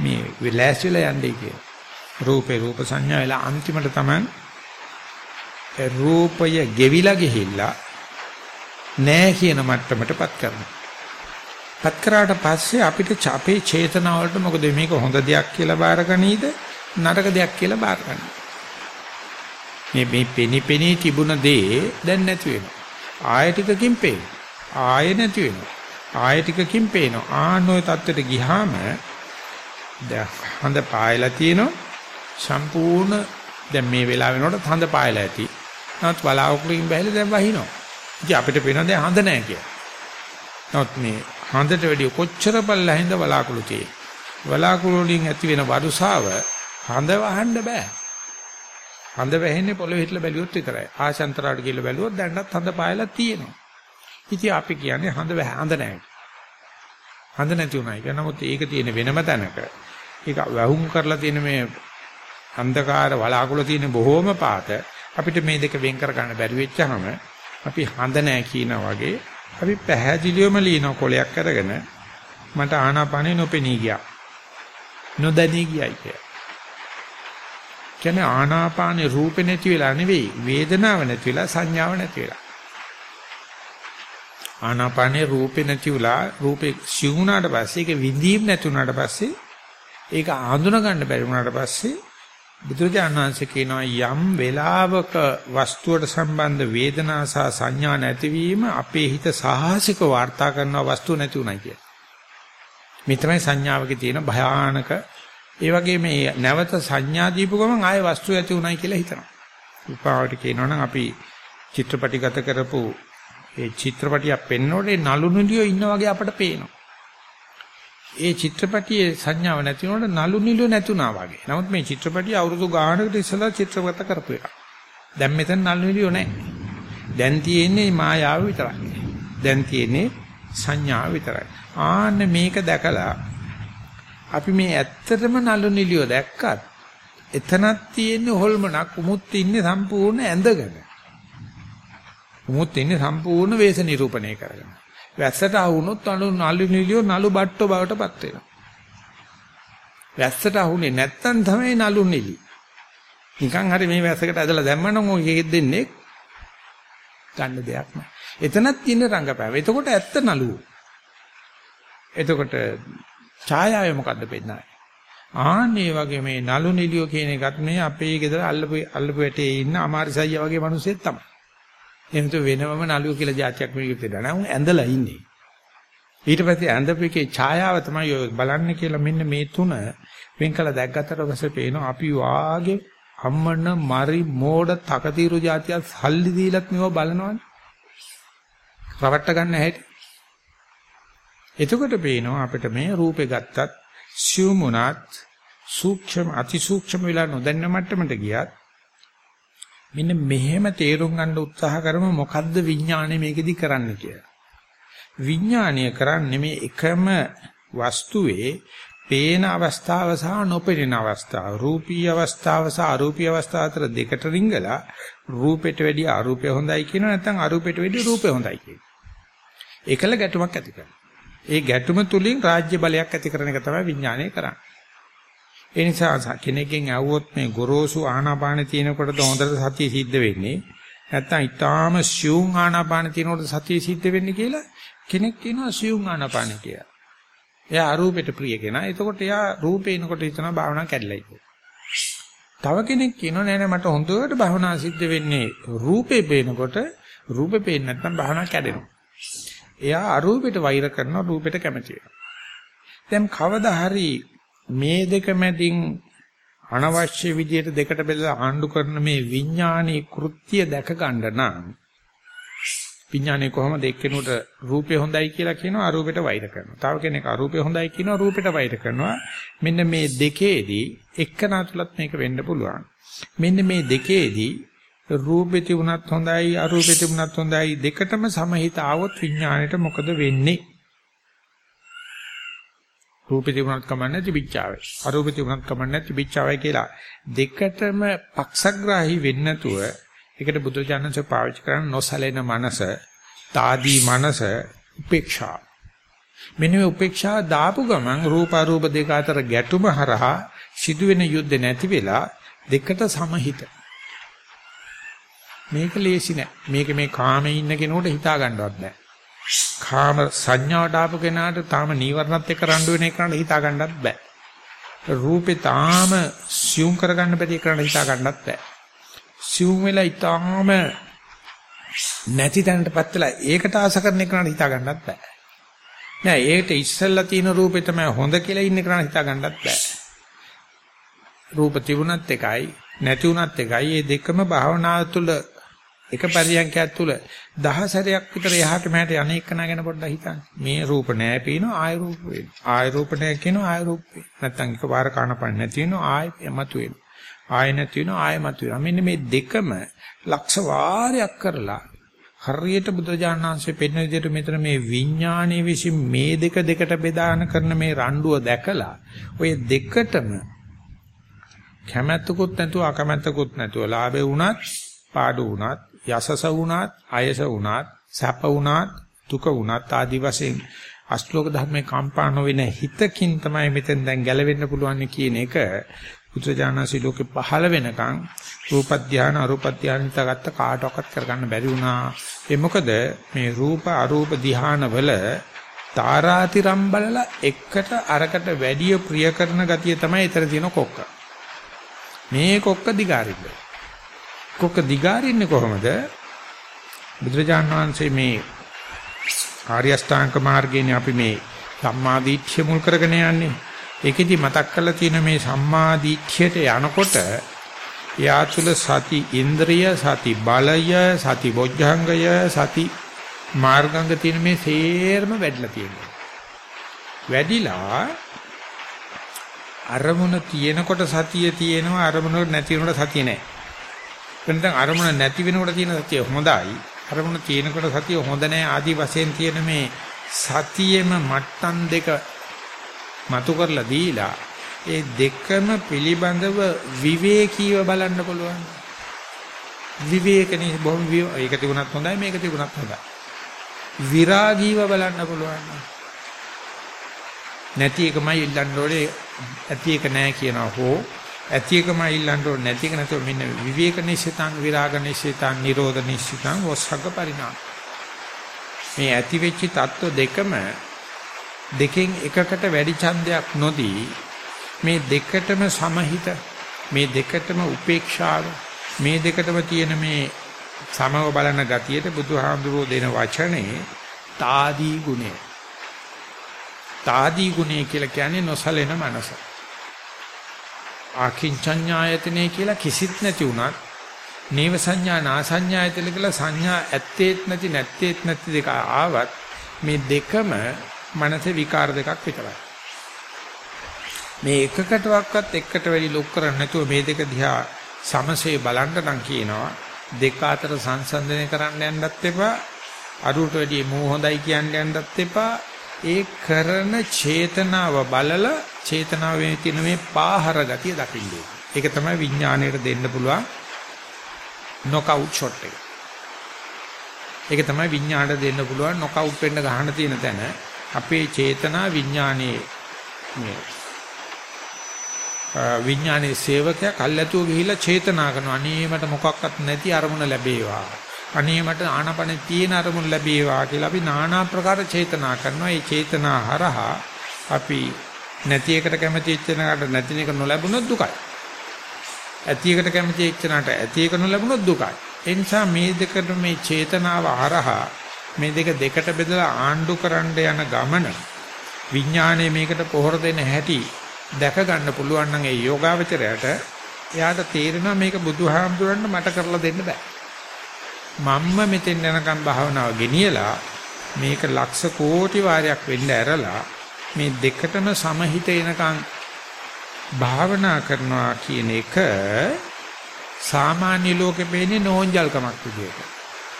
මේ විලාස වෙලා යන්නේ කිය. රූපේ රූප සංඥා වෙලා අන්තිමට තමයි රූපය ගෙවිලා ගිහිල්ලා නෑ කියන මට්ටමටපත් කරනවා. පත් කරාට පස්සේ අපිට අපේ චේතනාවලට මොකද මේක හොඳ දෙයක් කියලා බාරගනීද? නරක දෙයක් කියලා බාරගනීද මේ මේ පෙනි පෙනී තිබුණ දේ දැන් නැති වෙනවා. ආය ටිකකින් පේනවා. ආය නැති වෙනවා. ආය ටිකකින් පේනවා. ආනෝය தත්තට ගියාම දැන් හඳ පායලා තියෙනවා. සම්පූර්ණ දැන් මේ වෙලාව වෙනකොට හඳ පායලා ඇති නමුත් වලාකුළුකින් බැහැලා දැන් වහිනවා. ඉතින් අපිට පේනවා දැන් හඳ නැහැ කියලා. නමුත් මේ හඳට වැඩිය කොච්චර බල්ලහින්ද වලාකුළු තියෙන්නේ. වලාකුළු වලින් ඇති වෙන වරුසාව හඳ වහන්න බෑ. හඳ වැහෙන්නේ පොළොවේ හිටලා බැලුවොත් විතරයි. ආශාන්තරාට ගිහලා බැලුවොත් දැන්නත් හඳ පායලා තියෙනවා. ඉතින් අපි කියන්නේ හඳ හඳ නැහැ. හඳ නැති උනායි. නමුත් ඒක තියෙන වෙනම තැනක. ඒක වැහුම් කරලා තියෙන මේ අන්ධකාර වලාකුළු තියෙන බොහෝම පාත අපිට මේ දෙක වෙන් කර ගන්න බැරි වෙච්චාම අපි හඳ නැහැ කියනා වගේ අපි පැහැදිලිවම ලියන කොලයක් අරගෙන මට ආනාපානෙ නොපෙනී ගියා. නොදැනී ගියයි කිය. කියන්නේ ආනාපානේ රූපේ නැති වෙලා නෙවෙයි වේදනාව නැති වෙලා සංඥාව නැති වෙලා. ආනාපානේ රූපේ නැති වෙලා රූපේ සිවුණාට පස්සේ ඒක විඳීම් නැති වුණාට පස්සේ ඒක ආඳුන ගන්න බැරි වුණාට පස්සේ බුදුරජාණන් වහන්සේ කියනවා යම් වෙලාවක වස්තුවට සම්බන්ධ වේදනා සහ සංඥා නැතිවීම අපේ හිත සාහසික වාර්තා කරන වස්තු නැති උනායි කිය. මේ තමයි සංඥාවකේ තියෙන භයානක ඒ වගේ මේ නැවත සංඥා දීපු ගමන් ආයේ වස්තු ඇති උනායි කියලා හිතනවා. උපාවට කියනවා නම් අපි චිත්‍රපටිගත කරපු ඒ චිත්‍රපටියක් පෙන්වනකොට නලු නිලියෝ ඉන්න වගේ අපට පේනවා. ඒ චිත්‍රපටියේ සංඥාව නැති වුණොත් නලු නිලු නැතුණා වගේ. නමුත් මේ චිත්‍රපටිය අවුරුදු ගානකට ඉස්සලා චිත්‍රගත කරපු එක. දැන් මෙතන නලු නිලියෝ නැහැ. දැන් තියෙන්නේ මායාව විතරයි. දැන් තියෙන්නේ සංඥාව විතරයි. ආන්න මේක දැකලා අපි මේ ඇත්තටම නලු නිලියෝ දැක්කත් එතනක් තියෙන්නේ හොල්මනක් උමුත් ඉන්නේ සම්පූර්ණ ඇඳගෙන. උමුත් ඉන්නේ සම්පූර්ණ වේශ නිරූපණය කරගෙන. වැස්සට ආවුනොත් අනු නලු නිලියෝ නලු බට්ටෝ බවටපත් වෙනවා. වැස්සට ආහුනේ නැත්තම් තමයි නලු නිලි. නිකන් හරි මේ වැස්සකට ඇදලා දැම්මනම් ඔය දෙන්නේ ගන්න දෙයක් නෑ. එතනත් තියෙන රංගපෑම. එතකොට ඇත්ත නළුවෝ. එතකොට ඡායාවේ මොකද්ද පෙන්නන්නේ? ආන්නේ වගේ මේ නලු නිලියෝ කියන එකත් මේ අපේ ගෙදර අල්ලපු අල්ලපු වැටේ ඉන්න අමාරිසයියා වගේ මිනිස්සෙක් තමයි. එනතු වෙනවම නළුව කියලා જાතියක් මේකෙත් නෑ. උන් ඇඳලා ඉන්නේ. ඊට පස්සේ ඇඳපිකේ ඡායාව තමයි ඔය බලන්නේ කියලා මෙන්න මේ තුන වෙන් කළ දැක්ගතට පස්සේ පේනවා අපි වාගේ අම්මන මරි මෝඩ තකතිරු જાතියක් සල්ලි දීලත් මේව බලනවනේ. රවට්ට ගන්න හැටි. එතකොට පේනවා අපිට මේ රූපේ ගත්තත් සියුමුණත් සූක්ෂම අතිසූක්ෂම විලා නොදැන්න මට්ටමට ගියත් මෙන්න මෙහෙම තේරුම් ගන්න උත්සාහ කරමු මොකද්ද විඥානය මේකෙදි කරන්න කියලා. විඥානය කරන්නේ මේ එකම වස්තුවේ පේන අවස්ථාව සහ නොපෙනෙන අවස්ථාව රූපී අවස්ථාව සහ අරූපී අවස්ථාව අතර දෙකට රිංගලා රූපෙට වැඩිය අරූපය හොඳයි කියනවා නැත්නම් අරූපෙට වැඩිය රූපය හොඳයි කියනවා. ඒකල ගැටුමක් ඇති කරනවා. ඒ ගැටුම තුලින් රාජ්‍ය බලයක් ඇති කරන එක තමයි විඥානය කරන්නේ. ඒ නිසා කෙනෙක්ගෙන් ඇහුවොත් මේ ගොරෝසු ආනාපාන තියෙනකොටද හොඳට සතිය සිද්ධ වෙන්නේ නැත්නම් ඊටාම සියුම් ආනාපාන තියෙනකොට සතිය සිද්ධ වෙන්නේ කියලා කෙනෙක් කියනවා සියුම් ආනාපාන කියලා. එයා අරූපෙට ප්‍රිය කෙනා. එතකොට එයා රූපේ එනකොට හිතනවා භාවනා කැඩලයි කියලා. තව කෙනෙක් කියනවා නෑ නෑ මට හොඳට භාවනා සිද්ධ වෙන්නේ රූපේ පේනකොට රූපේ පේන්නේ නැත්නම් භාවනා කැඩෙනවා. එයා අරූපෙට වෛර කරනවා රූපෙට කැමති දැන් කවදා හරි මේ දෙක මැදින් අනවශ්‍ය විදියට දෙකට බෙදලා ආණ්ඩු කරන මේ විඥානී කෘත්‍ය දැක ගන්න නම් විඥානේ කොහොමද එක්කෙනෙකුට රූපේ හොඳයි කියලා කියනවා අරූපෙට වෛර කරනවා. තව කෙනෙක් අරූපේ හොඳයි කියනවා රූපෙට වෛර කරනවා. මෙන්න මේ දෙකේදී එක්කනා තුලත් මේක වෙන්න පුළුවන්. මෙන්න මේ දෙකේදී රූපේ තිබුණත් හොඳයි අරූපේ තිබුණත් හොඳයි දෙකටම සමහිත આવොත් විඥාණයට මොකද වෙන්නේ රූපේ තිබුණත් කමන්නේ තිබිච්චාවයි අරූපේ තිබුණත් කමන්නේ තිබිච්චාවයි කියලා දෙකටම පක්ෂග්‍රාහී වෙන්න නැතුව ඒකට බුදුජානක පාවිච්චි කරන නොසලෙන මනස తాදී මනස උපේක්ෂා මෙන්න මේ උපේක්ෂා දාපු ගමන් රූප අරූප දෙක අතර ගැටුම හරහා සිදුවෙන යුද්ධ නැති වෙලා දෙකට සමහිත මේක ලේසි නෑ. මේක මේ කාමේ ඉන්න කෙනෙකුට හිතා ගන්නවත් බෑ. කාම සංඥාවට ආපු කෙනාට තාම නීවරණත් එක්ක රණ්ඩු වෙන එකට හිතා ගන්නවත් බෑ. රූපේ තාම සියුම් කරගන්න බැරි එකට හිතා ගන්නවත් බෑ. සියුම් වෙලා ඊටාම නැති තැනටපත් වෙලා ඒකට ආස කරන එකට හිතා ගන්නවත් බෑ. නෑ ඒකට ඉස්සෙල්ලා තියෙන රූපේ තමයි හොඳ කියලා ඉන්න එකට හිතා ගන්නවත් බෑ. රූප තිබුණත් එකයි නැති වුණත් එකයි මේ දෙකම භාවනාව තුළ එක පරියන්කයක් තුල දහසරයක් විතර එහාට මෙහාට අනේක කන ගැන පොඩ්ඩක් හිතන්න. මේ රූප නෑ පේනවා ආය රූප වෙනවා. ආය රූප නෑ කියනවා ආය රූප වෙනවා. නැත්තම් එකපාර කනපන් නැති වෙනවා ආය මතු වෙනවා. ආය නැති වෙනවා ආය මතු වෙනවා. මෙන්න මේ දෙකම ලක්ෂ වාරයක් කරලා හරියට බුදුජානනාංශයේ පෙන්වන විදිහට මෙතන මේ විඥානයේ විසින් මේ දෙක දෙකට බෙදාන කරන මේ රණ්ඩුව දැකලා ඔය දෙකටම කැමැත්තකුත් නැතුව අකමැත්තකුත් නැතුව ලාභේ වුණත් පාඩු වුණත් යසස වුණත්, අයස වුණත්, සැප වුණත්, දුක වුණත් ආදි වශයෙන් අශ්ලෝක ධර්මේ කම්පා නොවෙන හිතකින් තමයි මෙතෙන් දැන් ගැලවෙන්න පුළුවන් කියන එක පුත්‍රජානසී ලෝකේ පහළ වෙනකන් රූප ධාන අරූප ධාන හිතගත්ත කාටවත් කරගන්න බැරි වුණා. ඒ මොකද මේ රූප අරූප ධාන වල තාරාතිරම් බලලා එකට අරකට වැඩි ප්‍රිය කරන ගතිය තමයි ඊතර තියෙන කොක්ක. මේ කොක්ක දිගාරින්න. කොක දිගාරින්නේ කොහොමද? බුදුරජාණන් වහන්සේ මේ ආර්ය අෂ්ටාංග මාර්ගයේනේ අපි මේ සම්මාදීච්ඡය මුල් කරගෙන යන්නේ. ඒකෙදි මතක් කරලා තියෙන මේ සම්මාදීච්ඡයට යනකොට යා තුල සති ඉන්ද්‍රිය, සති බලය, සති බොජ්ජංගය, සති මාර්ගංග තියෙන මේ සේරම වැඩිලා තියෙනවා. වැඩිලා අරමුණ තියෙනකොට සතිය තියෙනවා අරමුණ නැති වෙනකොට සතිය නැහැ. එතන අරමුණ නැති වෙනකොට තියෙන සතිය හොඳයි. අරමුණ තියෙනකොට සතිය හොඳ නැහැ ආදි වශයෙන් තියෙන මේ සතියෙම මට්ටම් දෙක මතු කරලා දීලා ඒ දෙකම පිළිබඳව විවේකීව බලන්න පුළුවන්. විවේකනේ බොහොම ඒක තිබුණත් හොඳයි මේක තිබුණත් හොඳයි. විරාගීව බලන්න පුළුවන්. නැති එකමයි ඉල්ලන්න ඕනේ ඇති එක නැහැ කියනවා හෝ ඇති එකම ඉල්ලන්න ඕනේ නැති එක නැතුව මෙන්න විවේක නිසිතං විරාග නිසිතං නිරෝධ නිසිතං ඔස්සග්ග පරිණාම. මේ ඇති වෙච්ච தত্ত্ব දෙකම දෙකෙන් එකකට වැඩි ඡන්දයක් නොදී මේ දෙකටම සමහිත මේ දෙකටම උපේක්ෂාව මේ දෙකටම තියෙන මේ සමව බලන ගතියට බුදුහාමුදුරෝ දෙන වචනේ తాදී ගුණය. తాදී ගුණය කියලා කියන්නේ නොසලෙන මනසයි ආකින්චඤ්ඤායතනේ කියලා කිසිත් නැති වුණත් නේව සංඥා නාසඤ්ඤායතන කියලා සංඥා ඇත්තේත් නැති නැත්තේත් නැති දෙක ආවත් මේ දෙකම මනසේ විකාර දෙකක් විතරයි. මේ එකකටවත් එකට වැඩි ලොක් කරන්නේ නැතුව මේ දෙක දිහා සමසේ බලන්න නම් කියනවා දෙක අතර සංසන්දනය කරන්න යන්නත් එපා අරුවට වැඩි මෝ හොඳයි කියන්න යන්නත් එපා ඒ කරන චේතනාව බලලා චේතනාවේ තියෙන මේ පාහර ගතිය දකින්නේ. ඒක තමයි විඥාණයට දෙන්න පුළුවන් නොකවුට් ෂොට් එක. ඒක තමයි විඥාණයට දෙන්න පුළුවන් නොකවුට් වෙන්න ගහන තියෙන තැන අපේ චේතනා විඥානයේ මේ විඥානයේ සේවකයා කල්ැතුව ගිහිල්ලා චේතනා කරනවා අනේ මට මොකක්වත් නැති අරමුණ ලැබේවා අනේ මට ආනපන තියෙන අරමුණ ලැබේවා කියලා අපි নানা ප්‍රකාර චේතනා කරනවා. ඒ චේතනා හරහා අපි නැති එකට කැමති එච්චනකට නැති එක නොලැබුණොත් දුකයි. ඇති එකට කැමති එච්චනකට ඇති එක නොලැබුණොත් දුකයි. ඒ නිසා මේ දෙකට මේ චේතනාව හරහා මේ දෙක දෙකට බෙදලා ආණ්ඩු කරන්න යන ගමන විඥානයේ මේකට පොහොර දෙන හැටි දැක ගන්න පුළුවන් නම් ඒ යෝගාවචරයට එයාට තේරෙනවා මේක බුදුහාමුදුරන්ට මට කරලා දෙන්න බෑ. මම්ම මෙතෙන් යනකම් භාවනාව ගෙනියලා මේක ලක්ෂ කෝටි වාරයක් වෙන්න ඇරලා මේ දෙකටම සමහිත එනකම් භාවනා කරනවා කියන එක සාමාන්‍ය ලෝකෙ පේන්නේ නෝන්ජල්කමක් විදියට.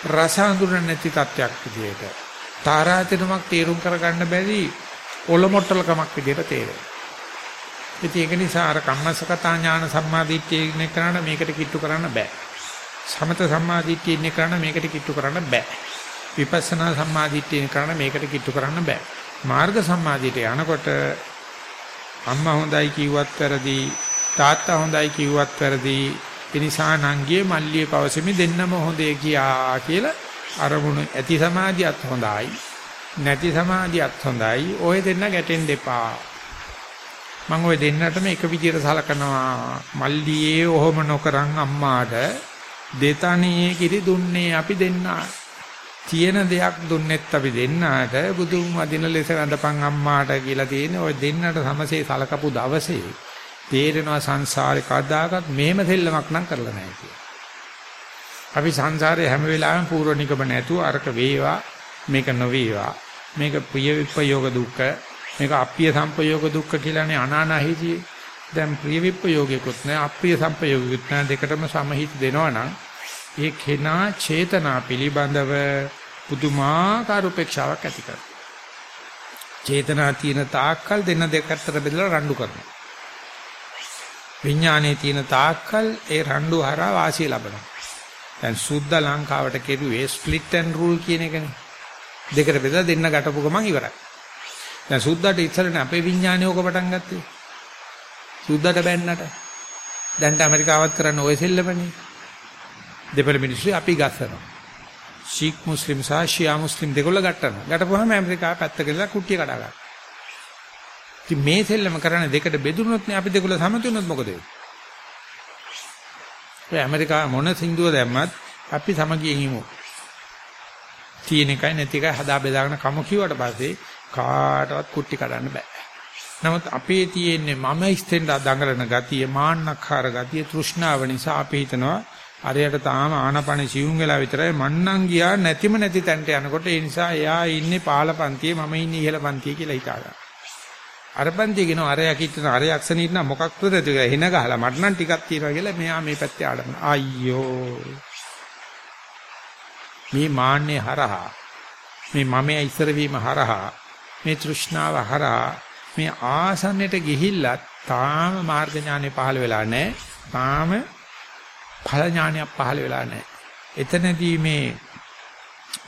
රස හඳුනන්නේ නැති තත්යක් විදියට. තාරාතිරමක් තේරුම් කරගන්න බැරි ඔලොමොට්ටලකමක් විදියට තේරෙනවා. ඉතින් ඒක නිසා අර කම්මස්සකතා ඥාන සම්මාදිට්ඨිය ඉන්නේ කරන්න මේකට කිට්ටු කරන්න බෑ. සමත සම්මාදිට්ඨිය ඉන්නේ කරන්න මේකට කිට්ටු කරන්න බෑ. විපස්සනා සම්මාදිට්ඨිය ඉන්නේ කරන්න මේකට කිට්ටු කරන්න බෑ. මාර්ග සම්මාදිට්ඨිය යනකොට අම්මා හොඳයි කිව්වත් වැරදි, තාත්තා හොඳයි කිව්වත් වැරදි. ඒ නිසා නංගියේ මල්ලියේ පවසෙමි දෙන්නම හොඳේ කියා කියලා අරමුණු ඇති සමාධියත් හොඳයි. නැති සමාධියත් හොඳයි. ඔය දෙන්න ගැටෙන්න එපා. මම ওই දෙන්නටම එක විදියට සලකනවා මල්ලියේ ඔහොම නොකරන් අම්මාට දෙතනියේ කිරි දුන්නේ අපි දෙන්නා තියෙන දෙයක් දුන්නෙත් අපි දෙන්නාට බුදුන් වදින ලෙස වැඳපන් අම්මාට කියලා තියෙන ওই දෙන්නට සමසේ සලකපු දවසේ තේරෙනවා සංසාරේ කවදාකවත් මෙහෙම දෙල්ලමක් නම් කරලා නැහැ කියලා. අපි සංසාරේ හැම වෙලාවෙම පූර්ව නිගම නැතුව අරක වේවා මේක නොවේවා මේක ප්‍රිය විපයෝග දුක්ඛ මේක අප්‍රිය සංපයෝග දුක්ඛ කියලානේ අනානහිතියේ. දැන් ප්‍රිය විපයෝගිකුත් නැහැ අප්‍රිය සංපයෝගිකුත් නැහැ දෙකටම සමහිත දෙනවා නම් ඒ කෙනා චේතනා පිළිබඳව පුදුමාකාර උපේක්ෂාවක් ඇති කරනවා. චේතනා තියෙන තාක්කල් දෙන දෙකට බෙදලා රණ්ඩු කරනවා. විඥානයේ තියෙන තාක්කල් ඒ රණ්ඩු හරහා වාසිය ලබනවා. දැන් සුද්ධ ලංකාවට කෙරුවේ ස්ප්ලිට් ඇන්ඩ් රූල් කියන එකනේ. දෙකට බෙදලා දෙන්න ගැටපු ගමන් ඉවරයි. දැන් සුද්දාට ඉස්සරනේ අපේ විඥානය ඕක පටන් ගත්තේ. සුද්දාට බැන්නට. දැන් ඇමරිකාවත් කරන්න ඔය සෙල්ලමනේ. දෙපළ මිනිස්සු අපි ගස්සනවා. ශීක් මුස්ලිම් සහ ෂියා මුස්ලිම් දෙකොල්ල ගැටනවා. ගැටපුවාම ඇමරිකාව පැත්තක ඉඳලා කුට්ටිය කඩා ගන්නවා. ඉතින් මේ සෙල්ලම කරන්නේ දෙකට බෙදුනොත් නේ අපි දෙකොල්ල සමතුනොත් මොකද වෙන්නේ? ඔය ඇමරිකාව මොන සින්දුව දැම්මත් අපි සමගියෙන් ඉමු. තියෙන එකයි නැති එකයි හදා බෙදාගෙන කම කිව්වට පස්සේ කාටවත් කුට්ටි කඩන්න බෑ. නමුත් අපේ තියෙන්නේ මම ඉස්තෙන්ද දඟලන ගතිය, මාන්නක්කාර ගතිය, තෘෂ්ණාව නිසා අපි හිතනවා අරයට තාම ආනපන සිවුම් වෙලා විතරයි මන්නම් ගියා නැතිම නැති තැනට යනකොට ඒ නිසා එයා ඉන්නේ පහළ පන්තියේ මම ඉන්නේ ඉහළ පන්තියේ කියලා හිතාගන්න. අර පන්තිය කියන අරයා කිච්චන අරයා අක්ෂණීට නම් මොකක්ද ඒක හින ගහලා මට නම් ටිකක් තියනවා කියලා මෙයා මේ පැත්තේ ආඩමන. අයියෝ. මේ මාන්නේ හරහා මේ මමයා ඉස්සර වීම හරහා මේ තෘෂ්ණාව හරහා මේ ආසන්නයට ගිහිල්ලත් තාම මාර්ග ඥානෙ පහළ වෙලා නැහැ. තාම ඵල ඥානයක් පහළ වෙලා නැහැ. එතනදී මේ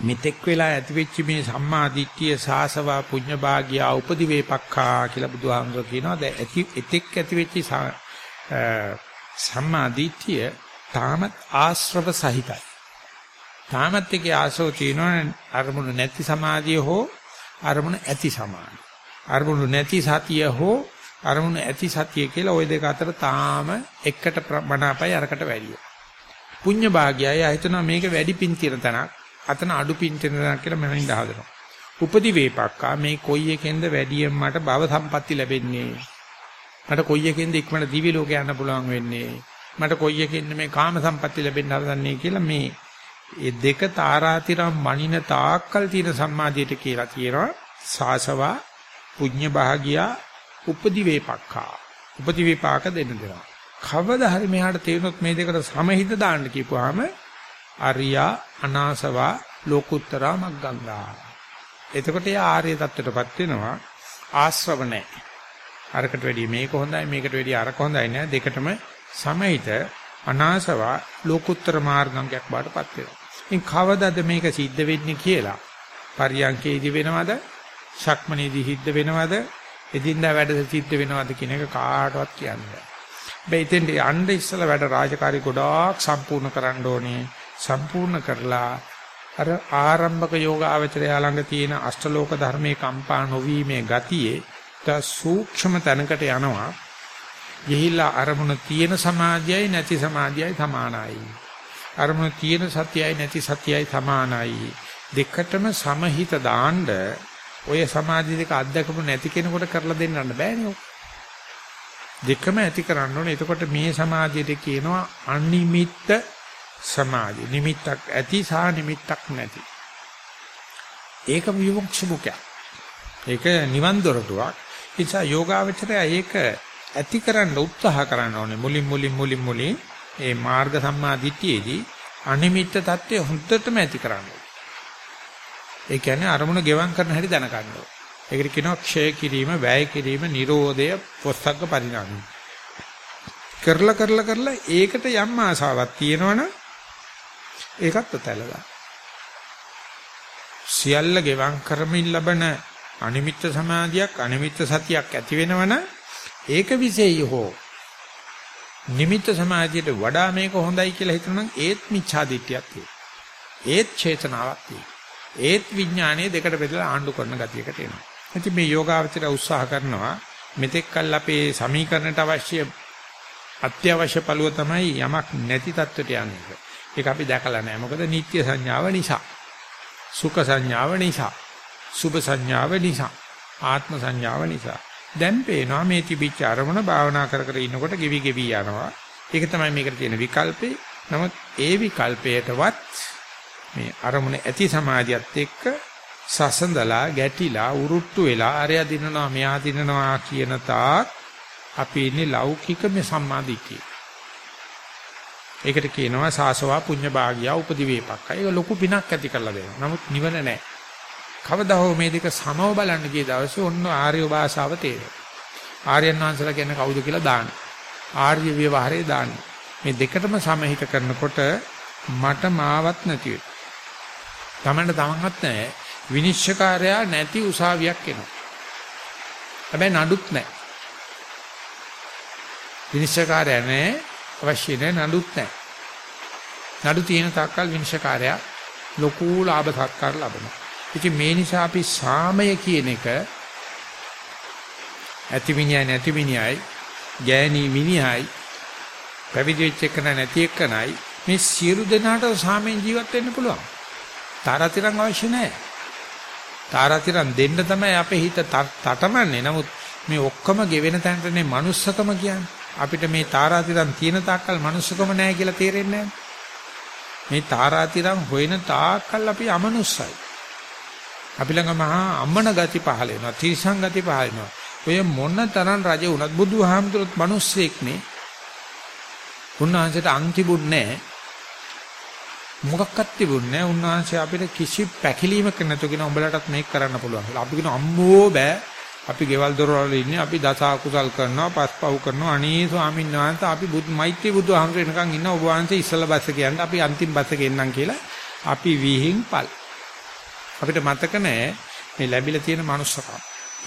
මෙතෙක් වෙලා ඇතිවෙච්ච මේ සම්මා දිට්ඨිය සාසවා පුඤ්ඤ භාගියා උපදි වේපක්ඛා කියලා බුදුහාමුදුරුවෝ කියනවා. දැන් ඇති එතෙක් ඇතිවෙච්ච සම්මා දිට්ඨිය තාමත් ආශ්‍රව සහිතයි. තාමත් ඒකේ ආශ්‍රව තියෙනවනේ අරමුණු නැති සමාධිය හෝ අරමුණු ඇති සමාධිය. අරමුණු නැති සතිය හෝ අරමුණු ඇති සතිය කියලා ওই දෙක අතර තාම එකට මනාපයි අරකට වැඩිය. පුඤ්ඤ භාගයයි හිතනවා මේක වැඩි පින් තියෙන තැනක්. අතන අඩු පින් තියෙන තැනක් කියලා මම ඉඳ හදනවා. උපදි වේපක්කා මේ කොයි එකෙන්ද වැඩියෙන් මට භව සම්පatti ලැබෙන්නේ? මට කොයි එකෙන්ද ඉක්මනට දිවි ලෝක යන්න පුළුවන් වෙන්නේ? මට කොයි එකෙන්ද මේ කාම සම්පatti ලැබෙන්න හදන්නේ කියලා මේ ඒ දෙක තාරාතිරම් මනින තාක්කල් තියෙන සම්මාදියට කියලා කියනවා සාසවා පුඤ්ඤ භාගියා උපදි වේපක්ඛා උපදි වේපාක දෙන්න දෙනවා. කවදා හරි මෙහාට තේරුනොත් මේ දෙකට සමහිත දාන්න කියපුවාම අරියා අනාසවා ලෝකුත්තරා මග්ගංගා එතකොට යා ආර්ය தත්ත්වයටපත් වෙනවා. ආශ්‍රව නැහැ. අරකට වැඩිය මේක හොඳයි මේකට වැඩිය අරක හොඳයි නෑ. දෙකටම සමහිත අනාසවා ලෝකුත්තර මාර්ගංගයක් බාටපත් වෙනවා. ඉතින් කවදද මේක සිද්ධ වෙන්නේ කියලා පරියංකේදී වෙනවද? ශක්මනේදී සිද්ධ වෙනවද? එදින්දා වැඩ සිද්ධ වෙනවද කියන එක කාටවත් කියන්න බෑ. හැබැයි ඉතින් යන්න ඉස්සලා වැඩ රාජකාරී ගොඩාක් සම්පූර්ණ කරන්න ඕනේ. සම්පූර්ණ කරලා අර ආරම්භක යෝග ආචරය ළඟ තියෙන අෂ්ටලෝක ධර්මයේ කම්පා නොවීමේ ගතියේ තා සූක්ෂම තැනකට යනවා. ගිහිල්ලා අරමුණ තියෙන සමාධියයි නැති සමාධියයි සමානයි. අරමුණ තියෙන සතියයි නැති සතියයි සමානයි. දෙකටම සමහිත දාන්න ඔය සමාධි දෙක අත්දකපු නැති කෙනෙකුට කරලා දෙන්නන්න බෑනේ. දෙකම ඇති කරන්න ඕනේ. එතකොට මේ සමාධියට කියනවා අනිමිත්ත සමාධි. නිමිත්තක් ඇති සහ නිමිත්තක් නැති. ඒක විමුක්ෂ මුඛය. ඒක නිවන් දොරටුවක්. ඒ නිසා යෝගාවචරය ඒක ඇති කරන්න උත්සාහ කරන්න ඕනේ මුලින් මුලින් මුලින් මුලින් ඒ මාර්ග සම්මා දිට්ඨියේදී අනිමිත්ත தත්ත්වය හොඳටම ඇති කරන්න ඒ කියන්නේ අරමුණ ගෙවම් කරන හැටි දැනගන්න ඕනේ. ඒකට කියනවා ක්ෂය කිරීම, වැය කිරීම, නිරෝධය, පොස්සග්ග පරිණාමය. කරලා කරලා කරලා ඒකට යම් ආසාවක් තියෙනවනම් ඒකත් අතලලා. සියල්ල ගෙවම් කරමින් ලබන අනිමිත්ත සමාධියක් අනිමිත්ත සතියක් ඇති වෙනවනම් ඒක විශේෂය හෝ නිමිත්ත සමාධියට වඩා මේක හොඳයි කියලා හිතනනම් ඒත් මිච්ඡා දිට්ඨියක් තියෙනවා. ඒත් චේතනාවක් තියෙනවා. ඒත් විඥානයේ දෙකට බෙදලා ආණ්ඩු කරන ගතියකට එනවා. ඉතින් මේ යෝගාවචර උත්සාහ කරනවා මෙතෙක් කල් අපේ සමීකරණයට අවශ්‍ය අත්‍යවශ්‍ය පළුව තමයි යමක් නැති තත්ත්වයට යන්නේ. ඒක අපි දැකලා නැහැ. මොකද නිත්‍ය සංඥාව නිසා. සුඛ සංඥාව නිසා. සුභ සංඥාව නිසා. ආත්ම සංඥාව නිසා. දැන් පේනවා මේ තිබිච්ච අරමුණ භාවනා කර කර ඉන්නකොට ගෙවි ගෙවි යනවා. ඒක තමයි මේකට තියෙන විකල්පේ. නමුත් ඒ විකල්පයටවත් මේ අරමුණ ඇති සමාධියත් එක්ක සසඳලා ගැටිලා උරුට්ටු වෙලා අරයා දිනනවා මෙයා දිනනවා කියන තාක් අපි ඉන්නේ ලෞකික මේ සම්මාදිකේ. ඒකට කියනවා සාසවා පුඤ්ඤ භාගියා උපදි වේපක්ක. ඒක ලොකු පිනක් ඇති කරලා දෙනවා. නමුත් නිවන නැහැ. කවදා හෝ මේ දෙක සමව බලන්න ගිය දවසේ ඔන්න ආර්ය භාෂාව තේරෙනවා. ආර්යයන් වහන්සේලා කියන්නේ කවුද කියලා දාන්න. ආර්ය ව්‍යවහාරේ දාන්න. මේ දෙකටම සමහිත කරනකොට මට මාවත් නැති වෙයි. තමන්ට තමන්වත් නැහැ. විනිශ්චයකාරයා නැති උසාවියක් එනවා. හැබැයි නඩුත් නැහැ. විනිශ්චයකාරයා නැහැ. අවශ්‍ය නැහැ නඩුත් නැහැ. නඩු තියෙන තාක්කල් විනිශ්චයකාරයා ලොකු ලාභ සත්කාර ලබනවා. ඉතින් මේ නිසා අපි සාමය කියන එක ඇති මිනිහයි නැති මිනිහයි ගෑණි මිනිහයි පැවිදි වෙච්ච එක නැති එකනයි මේ සියලු දෙනාට සාමයෙන් ජීවත් වෙන්න පුළුවන්. තාරාතිරම් අවශ්‍ය නැහැ. තාරාතිරම් දෙන්න තමයි අපේ හිත තටමන්නේ. නමුත් මේ ඔක්කොම ගෙවෙන තැනටනේ manussකම කියන්නේ. අපිට මේ තාරාතිරම් තියෙන තාක්කල් manussකම නැහැ කියලා තේරෙන්නේ මේ තාරාතිරම් හොයන තාක්කල් අපි අමනුස්සයි. අපි ළඟ මහා අම්මන ගති පහල වෙනවා. තිරිසන් ගති පහල වෙනවා. ඔය මොන තරම් රජ වුණත් බුදුහාමුදුරුවෝ මිනිස්සෙක් නේ. උන්වහන්සේට අං තිබුණේ නැහැ. මොකක්වත් තිබුණේ නැහැ. උන්වහන්සේ අපිට කිසි පැකිලීමක් නැතුව කියන උඹලටත් මේක කරන්න පුළුවන් කියලා. අපි කියන අම්මෝ බෑ. අපි ගෙවල් දොරවල් ඉන්නේ අපි දස අකුසල් කරනවා පස්පව් කරනවා අනේ ස්වාමීන් වහන්සේ අපි බුදු මෛත්‍රී බුදුහාමුදුරුවෝ එනකන් ඉන්න ඔබ වහන්සේ ඉස්සලා බස් එක යන්න අපි අන්තිම බස් එක එන්නම් කියලා අපි විහිං පල් අපිට මතක නැහැ මේ ලැබිලා තියෙන manussකම.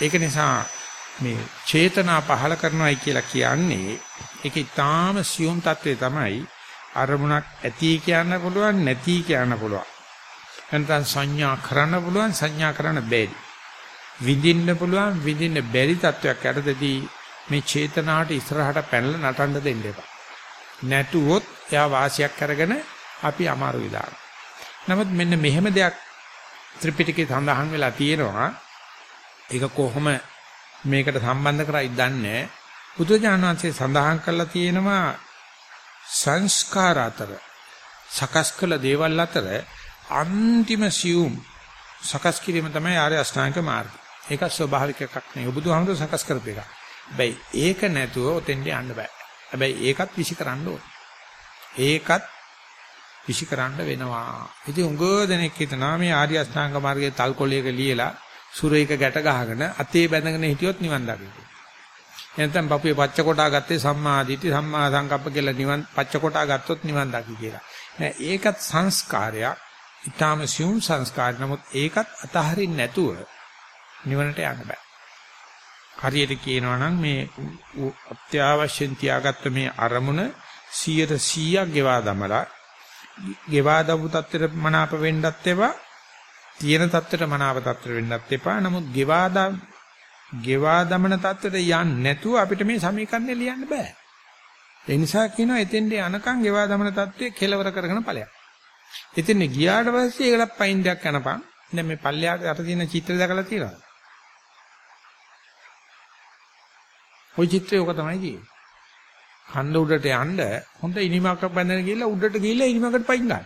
ඒක නිසා මේ චේතනා පහල කරනවායි කියලා කියන්නේ ඒක ඊටාම සියුම් தત્ත්වය තමයි අරමුණක් ඇති කියන්න පුළුවන් නැති කියන්න පුළුවන්. නැත්නම් සංඥා කරන්න පුළුවන් සංඥා කරන්න බැරි. විඳින්න පුළුවන් විඳින්න බැරි තත්වයක් යටතදී මේ චේතනාවට ඉස්සරහට පැනලා නටන්න දෙන්න එපා. නැතුවොත් එයා වාසියක් අරගෙන අපි අමාරු විලා. නමුත් මෙන්න මෙහෙම දෙයක් ත්‍රිපිටකේ සඳහන් වෙලා තියෙනවා. ඒක කොහොම මේකට සම්බන්ධ කරයි දන්නේ බුදුජානක වහන්සේ සඳහන් කරලා තියෙනවා සංස්කාර අතර සකස් කළ දේවල් අතර අන්තිම සියුම් සකස් කිරීම තමයි ආර්ය අෂ්ටාංගික මාර්ගය. ඒක ස්වභාවික එකක් නෙවෙයි. බුදුහාමුදුර සකස් කරපු එකක්. හැබැයි ඒක නැතුව ඔතෙන්ට යන්න බෑ. හැබැයි ඒකත් විසි කරන්න ඕන. ඒකත් විසි කරන්න වෙනවා. ඉතින් උඟ දෙනෙක් හිතනවා මේ ආර්ය අෂ්ටාංග මාර්ගයේ තල්කොළයක ලියලා සුරේක ගැට ගහගෙන අතේ බැඳගෙන හිටියොත් නිවන් දකින්න. එතෙන් පපුවේ පච්ච කොටා ගත්තේ සම්මා දිට්ඨි සම්මා සංකප්ප කියලා නිවන් පච්ච කොටා ගත්තොත් නිවන් දකි කියලා. ඒකත් සංස්කාරයක්. ඊටාම සියුම් සංස්කාර. නමුත් ඒකත් අතහරින්න නැතුව නිවනට යන්න බෑ. හරියට කියනවා නම් මේ අත්‍යවශ්‍යයෙන් තියාගත්ත මේ අරමුණ 100%ක් ගෙවා දමලා ගෙවා දමු තත්ත්වෙට මනාප වෙන්නත් එපා තියෙන තත්ත්වෙට මනාප තත්ත්වෙට වෙන්නත් එපා නමුත් ගෙවා දම ගෙවා දමන තත්ත්වෙට යන්නේ නැතුව අපිට මේ සමීකරණය ලියන්න බෑ ඒ නිසා කියනවා එතෙන්ට යනකම් ගෙවා දමන තත්ත්වය කෙලවර කරගෙන ඵලයක් එතෙන් ගියාට පස්සේ ඒකට පයින් දෙයක් යනපන් දැන් මේ පල්ලයට යට තියෙන චිත්‍ර දැකලා තියෙනවද ওই චිත්‍රය ඔක තමයි තියෙන්නේ. කන්ද උඩට යන්න හොඳ ඉනිමක් බැඳගෙන ගිහලා උඩට ගිහලා ඉනිමකට පයින් ගන්න.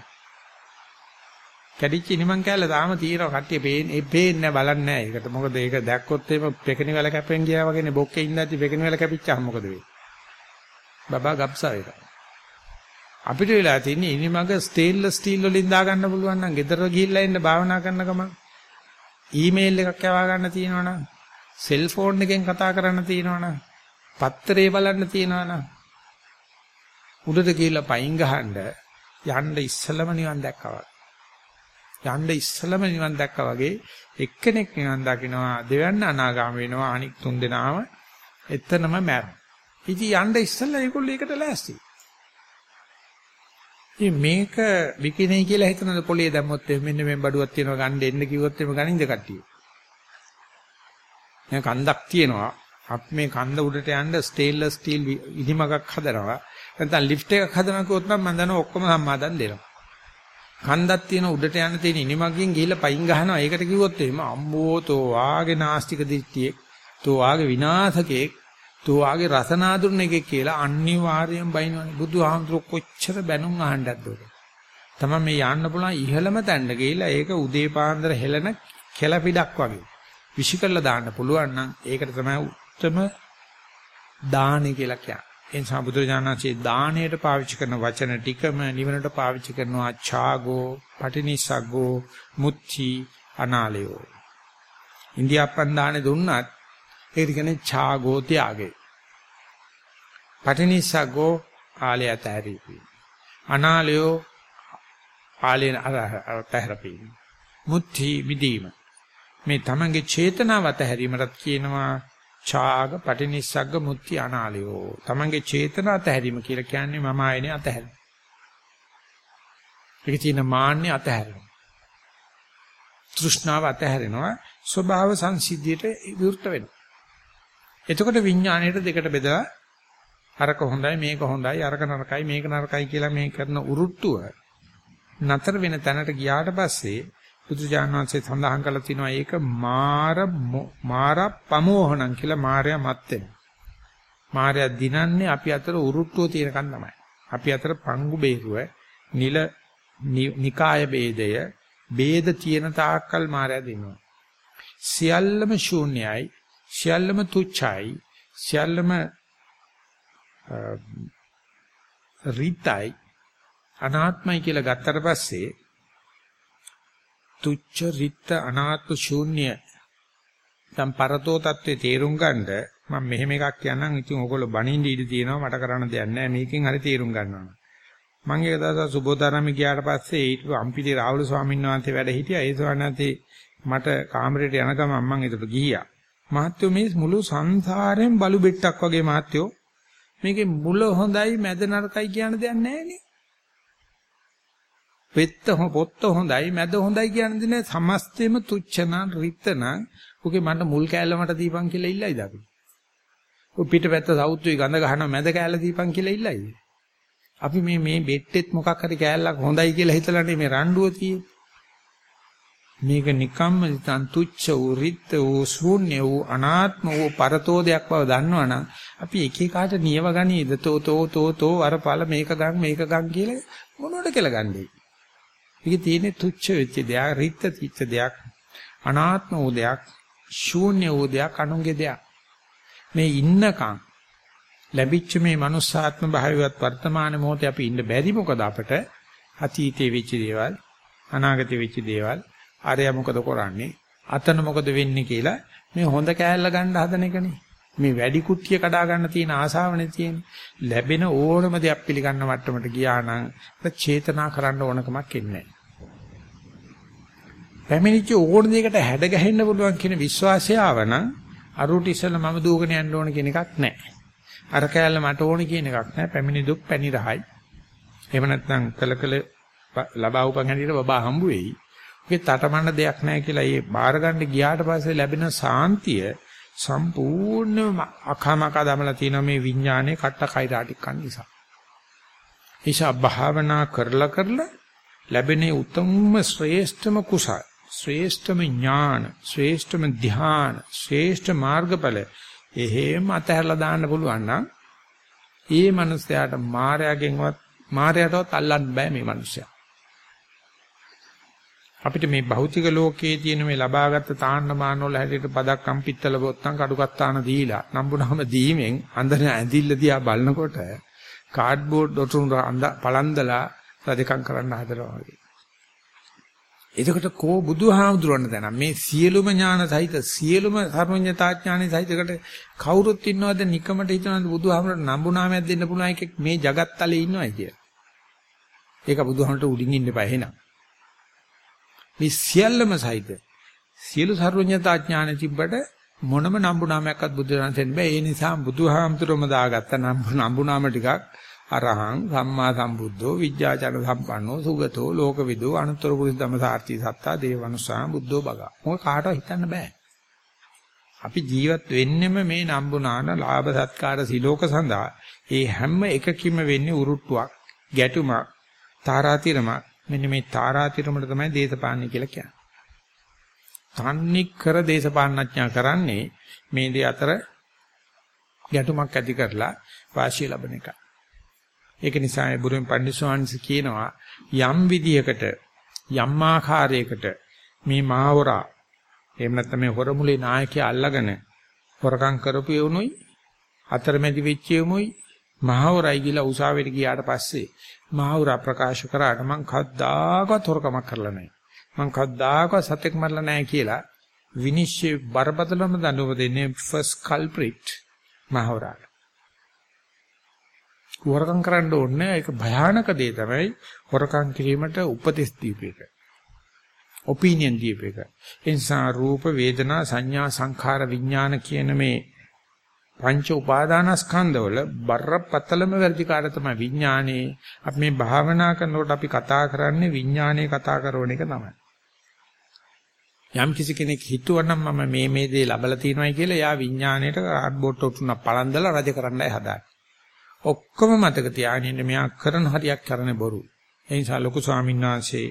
කැඩිච්ච ඉනිමන් කෑල්ල තාම තියෙනවා කට්ටිය පේන්නේ පේන්නේ බලන්නේ නැහැ. ඒකට මොකද ඒක දැක්කොත් එimhe පෙකණි වල කැපෙන් ගියා වගේනේ බොක්කේ ඉඳන්දි පෙකණි වල කැපිච්චාම මොකද වෙන්නේ? බබා ගබ්සා ඒක. අපිට වෙලා තියෙන්නේ ඉනිමග ස්ටේන්ලස් ස්ටීල් වලින් දා ගන්න පුළුවන් නම් ගෙදර ගිහිල්ලා ඉන්න භාවනා කරන ගමන් ඊමේල් එකක් යවා ගන්න තියෙනවනම් සෙල්ෆෝන් එකෙන් කතා කරන්න තියෙනවනම් පත්තරේ බලන්න තියනවා නම් උඩට ගිහිල්ලා පයින් ගහන්න යන්න ඉස්සලම නිවන් දැක්කා යන්න ඉස්සලම නිවන් දැක්කා වගේ එක්කෙනෙක් නිවන් දකින්නවා දෙවන්න අනාගාම වෙනවා අනික් තුන් දෙනාම එතනම මැරෙන. ඉතින් යන්න ඉස්සලා ඒගොල්ලෝ ඒකට ලෑස්ති. ඉතින් මේක විකිනේ කියලා හිතනද පොළේ දැම්මොත් මෙන්න මේ බඩුවක් තියෙනවා ගන්න එන්න කිව්වොත් එimhe ගනින්ද කට්ටිය. දැන් කන්දක් තියෙනවා අපි මේ කන්ද උඩට යන්න ස්ටේන්ලස් ස්ටීල් ඉදිමකක් හදනවා. නැත්නම් ලිෆ්ට් එකක් හදනවා කිව්වොත් නම් මම දන්නවා ඔක්කොම සම්මාදන් දෙනවා. කන්දක් තියෙන උඩට යන්න තියෙන ඉනිමකින් ගිහිල්ලා පයින් ගහනවා. ඒකට කිව්වොත් එහෙම අම්බෝ තෝ වාගේ නාස්තික දිට්ටියෙක්, තෝ වාගේ විනාශකෙක්, තෝ වාගේ රසනාඳුරන එකෙක් කියලා අනිවාර්යෙන් බයිනවනේ. බුදුහාමුදුරු කොච්චර බැනුම් අහන්නද ඔක. තමයි මේ යන්න පුළුවන් ඉහළම තැන්න ගිහිල්ලා ඒක උදේ පාන්දර හෙලන කෙලපිඩක් වගේ. විශ්ිකල්ලා දාන්න පුළුවන් නම් ඒකට තමයි උත්තරම දානි කියලා කියන්නේ. ඒ නිසා බුදුරජාණන්සේ දාණයට පාවිච්චි කරන වචන ටිකම නිවනට පාවිච්චි කරනවා ඡාගෝ, පටිනිස්සග්ගෝ, මුච්චි, අනාලයෝ. ඉන්දියාප්පන් දානේ දුන්නත් ඒක කියන්නේ ඡාගෝ ත්‍යාගේ. පටිනිස්සග්ගෝ ආලය ඇතහැරීපි. අනාලයෝ ආලය අතහැරපි. මුච්චි විදීම. මේ තමන්ගේ චේතනාව අතහැරීමටත් කියනවා ඡාග පටිනිස්සග්ග මුත්‍ති අනාලයෝ තමන්ගේ චේතන අතහැරීම කියලා කියන්නේ මම ආයනේ අතහැරීම. ඒකේ තියෙන මාන්නේ අතහැරීම. තෘෂ්ණාව අතහැරෙනවා ස්වභාව සංසිද්ධියට විරුද්ධ වෙනවා. එතකොට විඥාණයට දෙකට බෙදලා අරක හොඳයි මේක හොඳයි අරක නරකයි මේක නරකයි කියලා මේ කරන උරුට්ටුව නතර වෙන තැනට ගියාට පස්සේ බුදුජානනාංශේ සඳහන් කරලා තිනවා ඒක මාර මාර පමෝහණං කියලා මාරයා මත් වෙනවා. මාරයා දිනන්නේ අපි අතර උරුට්ටුව තියෙනකන් තමයි. අපි අතර පංගු බේරුව, නිල නිකාය ભેදය, ભેද තියෙන තාක්කල් මාරයා දිනනවා. සියල්ලම ශූන්‍යයි, සියල්ලම තුච්ඡයි, සියල්ලම රිතයි අනාත්මයි කියලා ගත්තට පස්සේ තුච්ච රිත්ත අනාත්ම ශූන්‍ය දැන් පරතෝ தත්ත්වේ තේරුම් ගන්නද මම මෙහෙම එකක් කියන්නම්. ඉතින් ඕගොල්ලෝ බණින්න ඉඩ තියෙනවා. මට කරන්න දෙයක් නැහැ. මේකෙන් හරි තේරුම් ගන්නවා. මම එක දවසක් සුබෝධාරාමේ ගියාට පස්සේ ඊට අම්පිලි රාහුල ස්වාමීන් වහන්සේ වැඩ හිටියා. ඒ ස්වාමීන් වහන්සේ මට කාමරේට යන ගමන් මම ඒකට ගිහියා. මහත්යෝ මේ මුළු සංසාරයෙන් බලු බෙට්ටක් වගේ මහත්යෝ මේකේ මුල හොඳයි මැද නරකයි කියන දෙයක් නැහැනේ. පෙත්ත පොත්ත හොඳයි මැද හොඳයි කියන දේ සමස්තෙම තුච්චන රිත්තන ඔකේ මට මුල් කෑල්ල මට දීපන් කියලා ඉල්ලයිද අපි. ඔය පිටපැත්ත සවුත්තුයි ගඳ ගහනවා මැද කෑල්ල දීපන් කියලා ඉල්ලයිද. අපි මේ මේ බෙට්ටෙත් මොකක් හරි කෑල්ලක් හොඳයි කියලා හිතලානේ මේ රණ්ඩුව තියෙන්නේ. මේක නිකම්ම නිකන් තුච්ච වූ රිත් වූ ශූන්‍ය වූ අනාත්ම වූ පරතෝදයක් බව දන්නවනම් අපි එක එකාට නියව ගනීද තෝ තෝ තෝ තෝ අර ඵල මේක ගන් මේක ගන් කියලා මොනවද කියලා ගන්නේ. මේකේ තියෙන්නේ තුච්ච වෙච්ච දෙයක් රිත් තිච්ච දෙයක් අනාත්ම වූ දෙයක් ශූන්‍ය වූ දෙයක් අනුන්ගේ දෙයක්. මේ ඉන්නකම් ලැබිච්ච මේ manussාත්ම භාවයවත් වර්තමාන මොහොතේ අපි ඉන්න බැරි මොකද අපට අතීතයේ වෙච්ච දේවල් අනාගතයේ වෙච්ච දේවල් ආරය මොකද කරන්නේ? අතන මොකද වෙන්නේ කියලා මේ හොඳ කෑල්ල ගන්න හදන එකනේ. මේ වැඩි කුට්ටිය කඩා ගන්න තියෙන ආසාවනේ තියෙන්නේ. ලැබෙන ඕනම දෙයක් පිළිගන්න මට්ටමට ගියා නම් චේතනා කරන්න ඕනකමක් එන්නේ නැහැ. පැමිණිච්ච ඕන දෙයකට හැඩ ගැහෙන්න පුළුවන් කියන විශ්වාසය ආවනම් අරුට ඉස්සෙල්ලා මම දුවගෙන යන්න ඕන කියන එකක් නැහැ. අර කෑල්ල මට ඕන කියන එකක් නැහැ. පැමිණි දුක් පැණි රහයි. එහෙම නැත්නම් කලකල ලබා උපන් හැටියට බබා හම්බ වෙයි. ඒකේ තටමන්න දෙයක් නැහැ කියලා ඒ බාර ගන්න ගියාට පස්සේ ලැබෙන සාන්තිය සම්පූර්ණ අකමක දමලා තියෙන මේ විඥානයේ කට්ට කයිරාටික්කන් නිසා. ඒෂා භාවනා කරලා කරලා ලැබෙන උතුම්ම ශ්‍රේෂ්ඨම කුසල ශ්‍රේෂ්ඨම ඥාන ශ්‍රේෂ්ඨම ධ්‍යාන ශ්‍රේෂ්ඨ මාර්ගඵල එහෙම අතහැරලා දාන්න පුළුවන් නම් ඒ මනුස්සයාට මායගෙන්වත් මායයටවත් අල්ලන්න බෑ මේ මනුස්සයා. අපිට මේ භෞතික ලෝකයේ තියෙන මේ ලබාගත් තාන්න මාන වල හැටියට පදක්කම් පිත්තල බොත්තම් කඩුකත්තාන දීලා නම්බුනම දීමෙන් අඳන ඇඳිල්ල දිහා බලනකොට කාඩ්බෝඩ් දොටුන් පළන්දලා රදකම් කරන්න හදනවා වගේ. එතකොට කෝ බුදුහාමුදුරන් දැන මේ සියලුම ඥාන සහිත සියලුම සර්වඥතා ඥානෙ සහිතකට කවුරුත් ඉන්නවද නිකමට හිතනද බුදුහාමුදුරන් නම්බුනාමයක් දෙන්න පුළුවන් එකෙක් මේ జగත්තලේ ඉන්නවයි කියලා. ඒක බුදුහාමුදුරට උඩින් ඉන්න එපා එහෙනම්. මේ සියල්ලම සහිත සියලු සර්වඥතා ඥාන තිබ්බට මොනම නම්බු නාමයක්වත් බුදු දහමෙන් බෑ ඒ නිසා බුදුහාමුදුරම දාගත්ත නම්බු නම්බු නාම ටිකක් අරහං සම්මා සම්බුද්ධෝ විද්‍යාචර සම්පන්නෝ සුගතෝ ලෝකවිදෝ අනුත්තර පුරිස ධම්මසාර්ථි සත්තා දේවනුසා බුද්ධෝ බගා මොක කාටවත් හිතන්න බෑ අපි ජීවත් වෙන්නෙම මේ නම්බු නාන ලාභ සත්කාර සිලෝක සඳහා ඒ හැම එකකින්ම වෙන්නේ උරුට්ටුවක් ගැටුමක් තාරාතිරමක් මෙන්න මේ තාරාතිරමට තමයි දේශපාලනය කියලා කියන්නේ. තන්නේ කර දේශපාලනඥා කරන්නේ මේ දේ අතර ගැටුමක් ඇති කරලා වාසිය ලබන එක. ඒක නිසා ඒ බුරුම පඬිස්සෝන්ස් කියනවා යම් විදියකට යම් ආකාරයකට මේ මාවරා එහෙම නැත්නම් මේ හොරමුලේ නායකයා අල්ලගෙන හොරකම් කරපු යුණුයි අතරමැදි වෙච්ච යුමුයි මහවරයි කියලා උසාවියට ගියාට පස්සේ මහවුරා ප්‍රකාශ කරාට මං කද්දාකවත් හොරකමක් කරලා නැහැ. මං කද්දාකවත් සතෙක් මරලා නැහැ කියලා විනිශ්චය බරපතලම දඬුවම දෙන්නේ ෆස්ට් කල්ප්‍රිට් මහවුරාට. හොරකම් කරන්න ඕනේ ඒක භයානක දේ තමයි හොරකම් කිරීමට උපදෙස් දීපේක. ඔපිනියන් දීපේක. ඒ නිසා රූප වේදනා සංඥා සංඛාර විඥාන කියන මේ පංච උපාදානස්කන්ධවල බරපතලම වැඩිකාරය තමයි විඥානේ. අපි මේ භාවනා කරනකොට අපි කතා කරන්නේ විඥානේ කතා කරන එක තමයි. යම් කිසි කෙනෙක් හිතුවනම් මම මේ මේ දේ ලබලා තියෙනවායි කියලා එයා විඥාණයට කාඩ්බෝඩ් උතුන පළඳලා රජ කරන්නයි හදාන්නේ. ඔක්කොම මතක තියාගෙන මෙයා කරන හරියක් කරන්නේ බොරු. ඒ නිසා ලොකු ස්වාමීන් වහන්සේ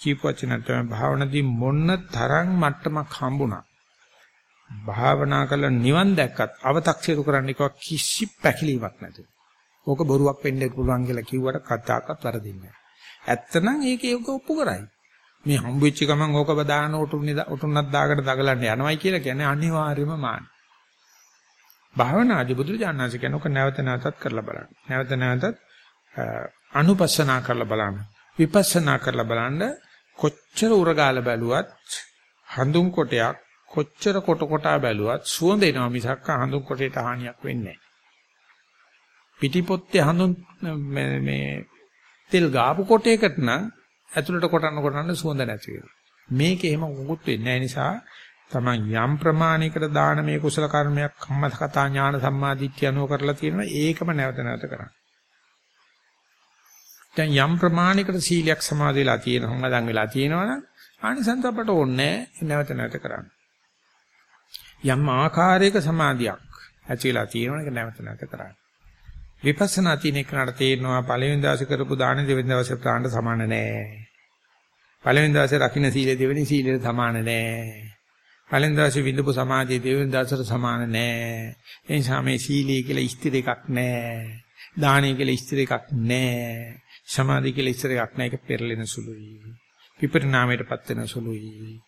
කීපවචන තමයි භාවනාදී මොන්න තරම් මට්ටමක් හම්බුණා. භාවනා කළ නිවන් දැක්කත් අව탁සිරු කරන්න එක කිසි පැකිලීමක් නැතුව. ඕක බොරුවක් වෙන්න පුළුවන් කියලා කිව්වට කතාවක්වත් වැරදින්නේ නැහැ. ඇත්තනම් ඒකේ ඔක ඔප්පු කරයි. මේ හම්බෙච්ච ගමන් ඕක බදාන උටුන්නේ උටුන්නක් දාගෙන දගලන්න යනවයි කියලා කියන්නේ අනිවාර්යයෙන්ම මාන. භාවනාදී බුදුරජාණන්සේ කියන ඕක නැවත නැවතත් කරලා බලන්න. නැවත නැවතත් අනුපස්සනා කරලා බලන්න. විපස්සනා කරලා බලන්න කොච්චර උරගාල බැලුවත් හඳුන් කොටයක් කොච්චර කොට කොටා බැලුවත් සුවඳ එනවා මිසක් හඳුන් කොටේට හානියක් වෙන්නේ නැහැ. පිටිපොත්තේ හඳුන් මේ තෙල් ගාපු කොටයකට නම් ඇතුළට කොටන්න කොටන්න සුවඳ නැති වෙනවා. මේක එහෙම මොකුත් වෙන්නේ නැහැ නිසා තමන් යම් ප්‍රමාණයකට දානමය කුසල කර්මයක් කම්මසකතා ඥාන සම්මාදිට්ඨිය අනුව කරලා තියෙනවා ඒකම නැවත නැවත කරන්න. දැන් යම් ප්‍රමාණයකට සීලයක් සමාදන් වෙලා තියෙන හොඟදන් වෙලා තියෙනවනම් ආනිසංස අපට ඕනේ නැවත නැවත කරන්න. යම් ආකාරයක සමාධියක් ඇති වෙලා තියෙනවනේ ඒක නැවත නැවත කරන්න. විපස්සනා තියෙන එකට තේරෙනවා පළවෙනි දවසේ කරපු දාන දෙවෙනි දවසේ ප්‍රාණ්ඩ සමාන නෑ. පළවෙනි දවසේ රකින්න සීලය දෙවෙනි සීලයට සමාන නෑ. පළවෙනි දවසේ විඳපු සමාධිය දෙවෙනි දවසට සමාන නෑ. ඒ නිසා මේ සීලය කියලා ස්ථිර එකක් නෑ. දානය කියලා ස්ථිර එකක් නෑ. සමාධිය කියලා ස්ථිර එකක් නෑ. ඒක පෙරලෙන සුළුයි. විපරිණාමයටපත් වෙන සුළුයි.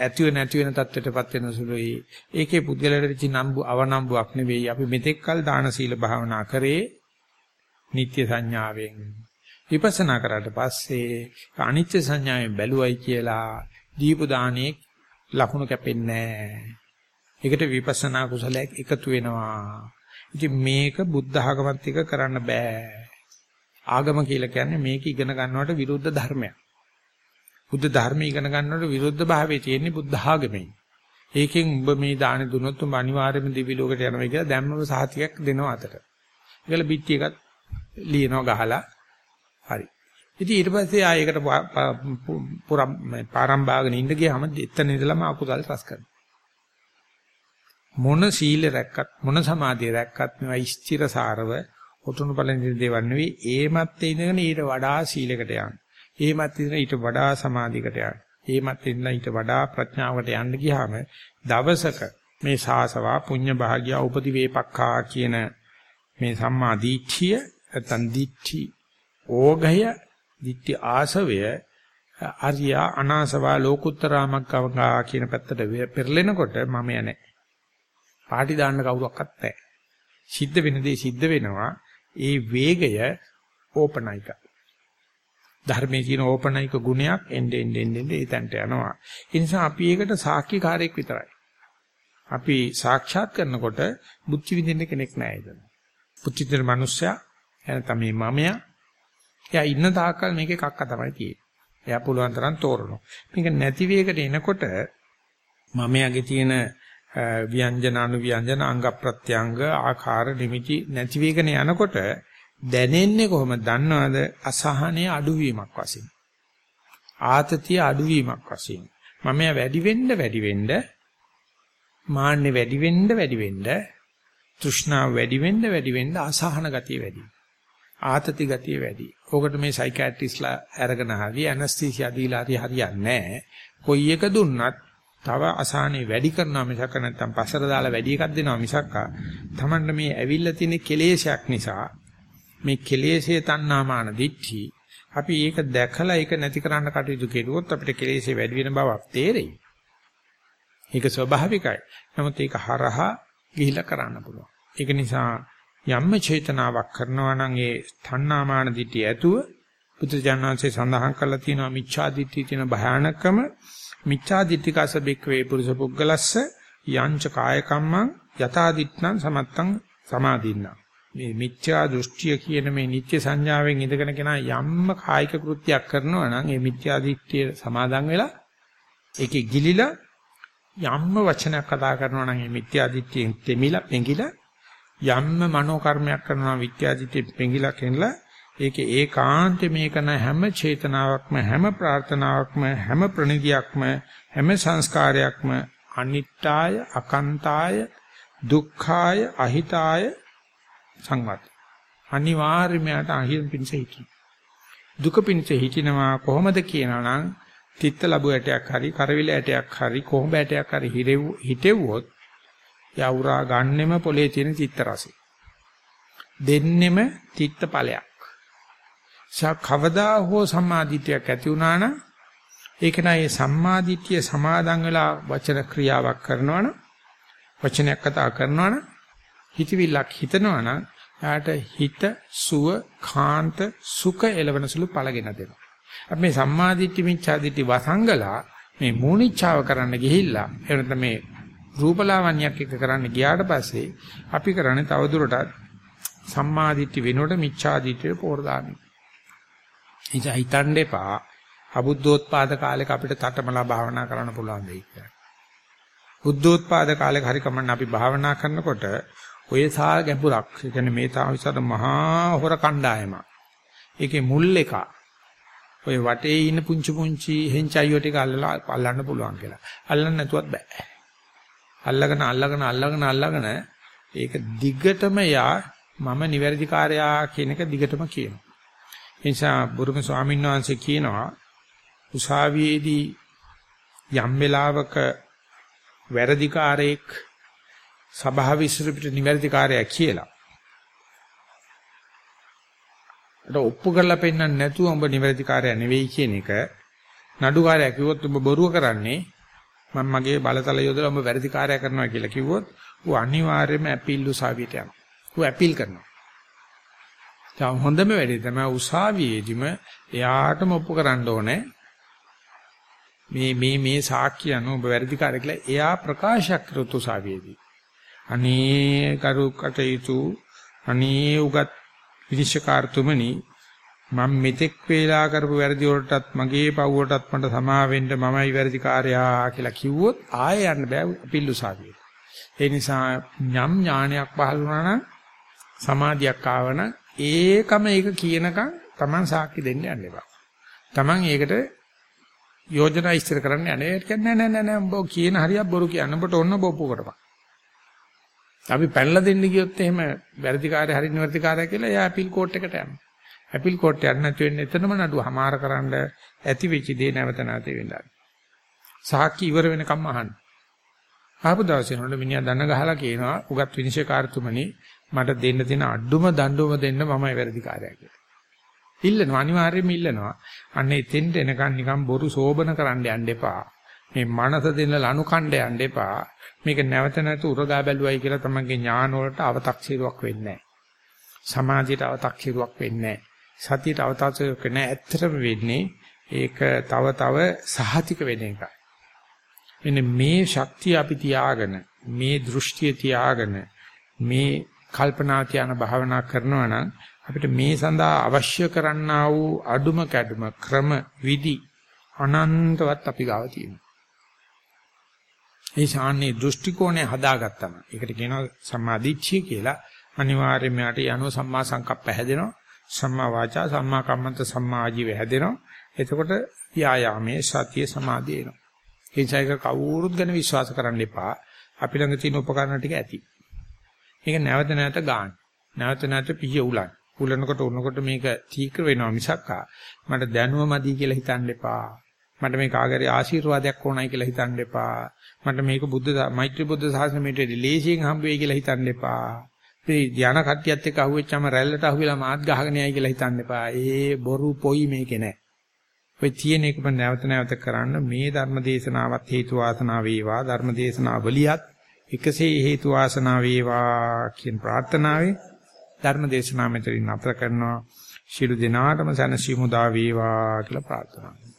ඇතිව නැති වෙන තත්ත්වයටපත් වෙන සුළුයි. ඒකේ පුද්ගලයාට වෙච්ච නම්බු අවනම්බුවක් නෙවෙයි. අපි මෙතෙක්කල් දාන සීල භාවනා කරේ නිත්‍ය සංඥාවෙන්. විපස්සනා කරාට පස්සේ අනිත්‍ය සංඥාවෙන් බැලුවයි කියලා දීප දානේ ලකුණු කැපෙන්නේ නැහැ. ඒකට විපස්සනා කුසලයක් එකතු වෙනවා. ඉතින් මේක බුද්ධ ආගමත් එක්ක කරන්න බෑ. ආගම කියලා කියන්නේ මේක ඉගෙන ගන්නවට විරුද්ධ ධර්මයක්. බුද්ධ ධර්ම ඉගෙන ගන්නවට විරුද්ධ භාවයේ තියෙන්නේ බුද්ධ ආගමේ. ඒකෙන් උඹ මේ දාන දුන්නොත් උඹ අනිවාර්යයෙන්ම දිවි ලෝකයට යනවා කියලා දැම්මම සහතිකයක් දෙනවා අතට. ඒකල පිටි එකක් ලියනවා ගහලා හරි. ඉතින් ඊට පස්සේ ආයෙකට පාරම් බාගෙන ඉන්න ගියාම එතන ඉඳලම අකුසල් රැස් කරනවා. මොන සීල රැක්කත් මොන සමාධිය රැක්කත් මේවා ස්ථිර සාරව ඔතුණු බලන දේවල් නෙවෙයි ඒමත් ඉඳගෙන ඊට වඩා සීලයකට යන්න. ඒමත් ඉඳලා ඊට වඩා සමාධියකට යන්න. ඒමත් ඉඳලා ඊට වඩා ප්‍රඥාවකට යන්න ගියාම දවසක මේ සාසවා පුඤ්ඤ භාග්‍ය උපති වේපක්ඛා කියන මේ සම්මා දිට්ඨිය නැත්නම් දිට්ඨි ඕගය දිට්ඨි ආසවය අරියා අනාසවා ලෝකුත්තරාමග්ගවගා කියන පැත්තට පෙරලෙනකොට මම යන්නේ. පාටි දාන්න කවුරක්වත් නැහැ. සිද්ධ වෙන දේ සිද්ධ වෙනවා. ඒ වේගය ඕපනයිකයි. ධර්මයේ තියෙන ඕපනයික ගුණයක් එන්න එන්න එන්න ඒ තැනට යනවා. ඒ නිසා අපි ඒකට සාක්ෂිකාරයක් විතරයි. අපි සාක්ෂාත් කරනකොට බුද්ධි විඳින්න කෙනෙක් නැහැ එතන. බුද්ධි විඳින මිනිස්සයා එනතම මේ මමයා එයා ඉන්න තාක්කල් මේකේ කක්ක තමයි තියෙන්නේ. එයා පුළුවන් තරම් තෝරනවා. මේක නැති වේගකට එනකොට මමයාගේ තියෙන ව්‍යංජන අනු ව්‍යංජන අංග ප්‍රත්‍යංග ආකාර නිමිති නැති වේගන යනකොට දැනෙන්නේ කොහොමද දන්නවද අසහනය අඩුවීමක් වශයෙන් ආතතිය අඩුවීමක් වශයෙන් මම වැඩි වෙන්න වැඩි වෙන්න මාන්නේ වැඩි වෙන්න වැඩි වෙන්න තෘෂ්ණාව වැඩි වෙන්න වැඩි වෙන්න අසහන ගතිය වැඩි ආතති ගතිය වැඩි ඕකට මේ සයිකියාට්‍රිස්ලා අරගෙන හරි ඇනස්තීසියා දීලා හරි හරියන්නේ නැහැ කොයි එක දුන්නත් තව අසහනේ වැඩි කරනවා මිසක් නැත්තම් පස්සට දාලා වැඩි එකක් දෙනවා මිසක් තමන්ට මේ ඇවිල්ලා තියෙන කෙලේශයක් නිසා මේ කෙලෙසේ තණ්හාමාන දිට්ඨි අපි ඒක දැකලා ඒක නැති කරන්න කටයුතු කෙරුවොත් අපිට කෙලෙසේ වැඩි වෙන බවක් තේරෙයි. ඒක ස්වභාවිකයි. නමුත් ඒක හරහා ගිහිලා කරන්න පුළුවන්. ඒක නිසා යම්ම චේතනාවක් කරනවා නම් ඒ තණ්හාමාන දිට්ඨිය ඇතුව බුදුජානනාංශේ සඳහන් කරලා තියෙනවා මිච්ඡා දිට්ඨිය කියන භයානකම. මිච්ඡා දිට්ඨිකස බික්වේ පුරුෂ පුද්ගලස්ස යංච කාය කම්මං යථා දිට්ඨං සමත්තං සමාදින්නා මේ මිත්‍යා දෘෂ්ටිය කියන මේ නිත්‍ය සංඥාවෙන් ඉඳගෙන කෙනා යම්ම කායික කෘත්‍යයක් කරනවා නම් ඒ මිත්‍යා දිට්ඨිය සමාදන් වෙලා ඒකේ ගිලිලා යම්ම වචනයක් කතා කරනවා නම් ඒ මිත්‍යා දිට්ඨියෙන් තෙමිලා පෙඟිලා යම්ම මනෝ කර්මයක් කරනවා මිත්‍යා දිට්ඨියෙන් පෙඟිලා කෙනලා ඒකේ ඒකාන්ත මේකන හැම චේතනාවක්ම හැම ප්‍රාර්ථනාවක්ම හැම ප්‍රණිදියක්ම හැම සංස්කාරයක්ම අනිත්‍යය අකන්තාය දුක්ඛාය අහිතාය සංවත්. අනිවාර්යයෙන්ම යට අහිල් පිණිස හිටින. දුක පිණිස හිටිනවා කොහොමද කියනවා නම් තිත්ත ලැබු ඇටයක් හරි කරවිල ඇටයක් හරි කොහොඹ ඇටයක් හරි හිටෙව්වොත් යවුරා ගන්නෙම පොලේ තියෙන තිත්ත රසය. දෙන්නෙම තිත්ත ඵලයක්. සා කවදා හෝ සම්මාදිටියක් ඇති වුණා නම් ඒක නයි සම්මාදිටිය සමාදන් වෙලා වචන ක්‍රියාවක් කරනවනම් වචනයක් කතා කරනවනම් හිතවිල්ලක් හිතනවා නම් එයාට හිත සුව කාන්ත සුඛ එලවන සුළු පළගෙන දෙනවා. අපි මේ සම්මාදිට්ඨි මිච්ඡාදිට්ඨි වසංගලා මේ මූණිච්ඡාව කරන්න ගිහිල්ලා එහෙම මේ රූපලාවන්‍යයක් එක කරන්න ගියාට පස්සේ අපි කරන්නේ තවදුරටත් සම්මාදිට්ඨි වෙනකොට මිච්ඡාදිට්ඨිය පෝර දාන්නේ. ඉතින් හිතන්න එපා අබුද්ධෝත්පාද කාලෙක අපිට තටමලා භාවනා කරන්න පුළුවන් දෙයක්. බුද්ධෝත්පාද කාලේ හරි කමන්න අපි භාවනා කරනකොට ඔය සා ගැඹුරක්. ඒ කියන්නේ මේ තාවිසර මහා හොර කණ්ඩායමක්. ඒකේ මුල් එක ඔය වටේ ඉන්න පුංචි පුංචි හෙන්චයියෝ ටික අල්ලලා අල්ලන්න පුළුවන් කියලා. අල්ලන්න නැතුවත් බෑ. අල්ලගෙන අල්ලගෙන අල්ලගෙන අල්ලගෙන ඒක දිගටම යා මම නිවැරදි කාර්යයා කියන එක දිගටම කියනවා. ඒ නිසා බුරුම ස්වාමීන් වහන්සේ කියනවා උසාවියේදී යම් වෙලාවක වැරදිකාරයෙක් සභාව ඉස්සර පිට නිවැරදිකාරයා කියලා. ඒක ඔප්පු කරලා පෙන්නන්න නැතුව උඹ නිවැරදිකාරයා නෙවෙයි කියන එක නඩුකාරයා කිව්වොත් උඹ බොරුව කරන්නේ මම මගේ බලතල යොදලා උඹ වැරදිකාරයා කරනවා කියලා කිව්වොත් ඌ අනිවාර්යයෙන්ම ඇපීල් උසාවියට යනවා. ඌ ඇපීල් කරනවා. දැන් හොඳම වැඩේ තමයි උසාවියේදීම එයාටම ඔප්පු කරන්න ඕනේ මේ මේ මේ සාක්ෂි අනුව ඔබ වැරදිකාර කියලා එයා ප්‍රකාශයක් කරතු සාවියේදී. අනේ කරු කටයුතු අනේ උගත් විනිශ්චයකාරතුමනි මම මෙතෙක් වේලා කරපු වැරදි වලටත් මගේ පව් වලටත් මට සමා වෙන්න මමයි වැරදිකාරයා කියලා කිව්වොත් ආයෙ යන්න බෑ පිල්ලු සාවියේ. ඒ නිසා ඥම් ඥානයක් පහළ වුණා නම් සමාධියක් ආවන ඒකම ඒක කියනකම් Taman සාක්ෂි දෙන්න යන්න එපා. Taman ඒකට යෝජනා ඉස්තර කරන්න යන්නේ. ඒක කියන්නේ නෑ නෑ නෑ උඹ කියන හරියක් බොරු කියන්න. උඹට ඔන්න බොප්පු කරපන්. අපි පැනලා දෙන්න ගියොත් එහෙම වැරදිකාරය හරි නිවැරදිකාරය කියලා එයා අපීල් කෝට් එකට යනවා. අපීල් කෝට් යන්න නැති වෙන්නේ එතනම නඩුව හමාර කරන්න ඇති වෙච්ච දේ නැවත නැවත වෙන්නයි. සාක්ෂි ඉවර වෙනකම් අහන්න. ආපු දවසේ නෝඩ මිනිහා දන්න ගහලා කියනවා උගත් විනිශ්චයකාරතුමනි මට දෙන්න තියෙන අඩුම දඬුවම දෙන්න මමයි වැරදිකාරයා කියලා. ඉල්ලනවා අනිවාර්යයෙන්ම ඉල්ලනවා. අන්න එතෙන්ට එනකන් නිකන් බොරු සෝබන කරන්න යන්න එපා. මේ මනස දෙන්න ලනු කණ්ඩ යන්න එපා. මේක නැවත නැවත උරගා බැලුවයි කියලා තමන්ගේ ඥාන වලට අව탁සිරුවක් වෙන්නේ නැහැ. සමාධියට අව탁සිරුවක් වෙන්නේ නැහැ. සතියට අව탁සිරුවක් නැහැ. ඇත්තටම වෙන්නේ ඒක තව තව සහතික වෙන එකයි. මෙන්න මේ ශක්තිය අපි තියාගෙන මේ දෘෂ්ටිය තියාගෙන මේ කල්පනා තියාන භාවනා කරනවා නම් අපිට මේ සඳහා අවශ්‍ය කරන්නා වූ අඩුම කැඩුම ක්‍රම විදි අනන්තවත් අපි ගාව තියෙනවා. ඒ ශාන්නේ දෘෂ්ටි කෝණය හදාගත්තම ඒකට කියනවා සම්මාදිච්චිය කියලා. අනිවාර්යයෙන්ම යට යනුව සම්මා සංකප්ප හැදෙනවා. සම්මා වාචා සම්මා කම්මන්ත සම්මා ආජීව හැදෙනවා. එතකොට යායාමේ සතිය සමාධිය එනවා. ඒ නිසා එක කවුරුත් ගැන විශ්වාස කරන්න එපා. අපි ළඟ තියෙන උපකරණ ටික ඇති. මේක නැවත නැවත ගන්න. නැවත නැවත පිහිය උලන්න. උලනකොට උනකොට මේක තීක්‍ර වෙනවා මිසක්කා මට දැනුව මදි කියලා හිතන්න එපා. මට මේ කාගරි ආශිර්වාදයක් ඕනයි කියලා හිතන්න එපා. මට මේක බුද්ධ මෛත්‍රී බුද්ධ ශාසනයට ලේසියෙන් හම්බ වෙයි කියලා හිතන්න එපා. මේ ධානා කට්ටියත් එක්ක අහුවෙච්චම රැල්ලට අහුවෙලා මාත් ගහගෙන යයි කියලා හිතන්න එපා. ඒ බොරු පොයි මේකේ නෑ. ඔය තියෙන එකම නැවත නැවත කරන්න මේ ධර්ම දේශනාවත් හේතු වාසනා වේවා ධර්ම දේශනාවලියත් එකසේ හේතු වාසනා වේවා කියන ප්‍රාර්ථනාවේ ධර්ම දේශනාව මෙතනින් නතර කරනවා. ශිළු දිනාටම සැනසීම උදා වේවා කියලා ප්‍රාර්ථනා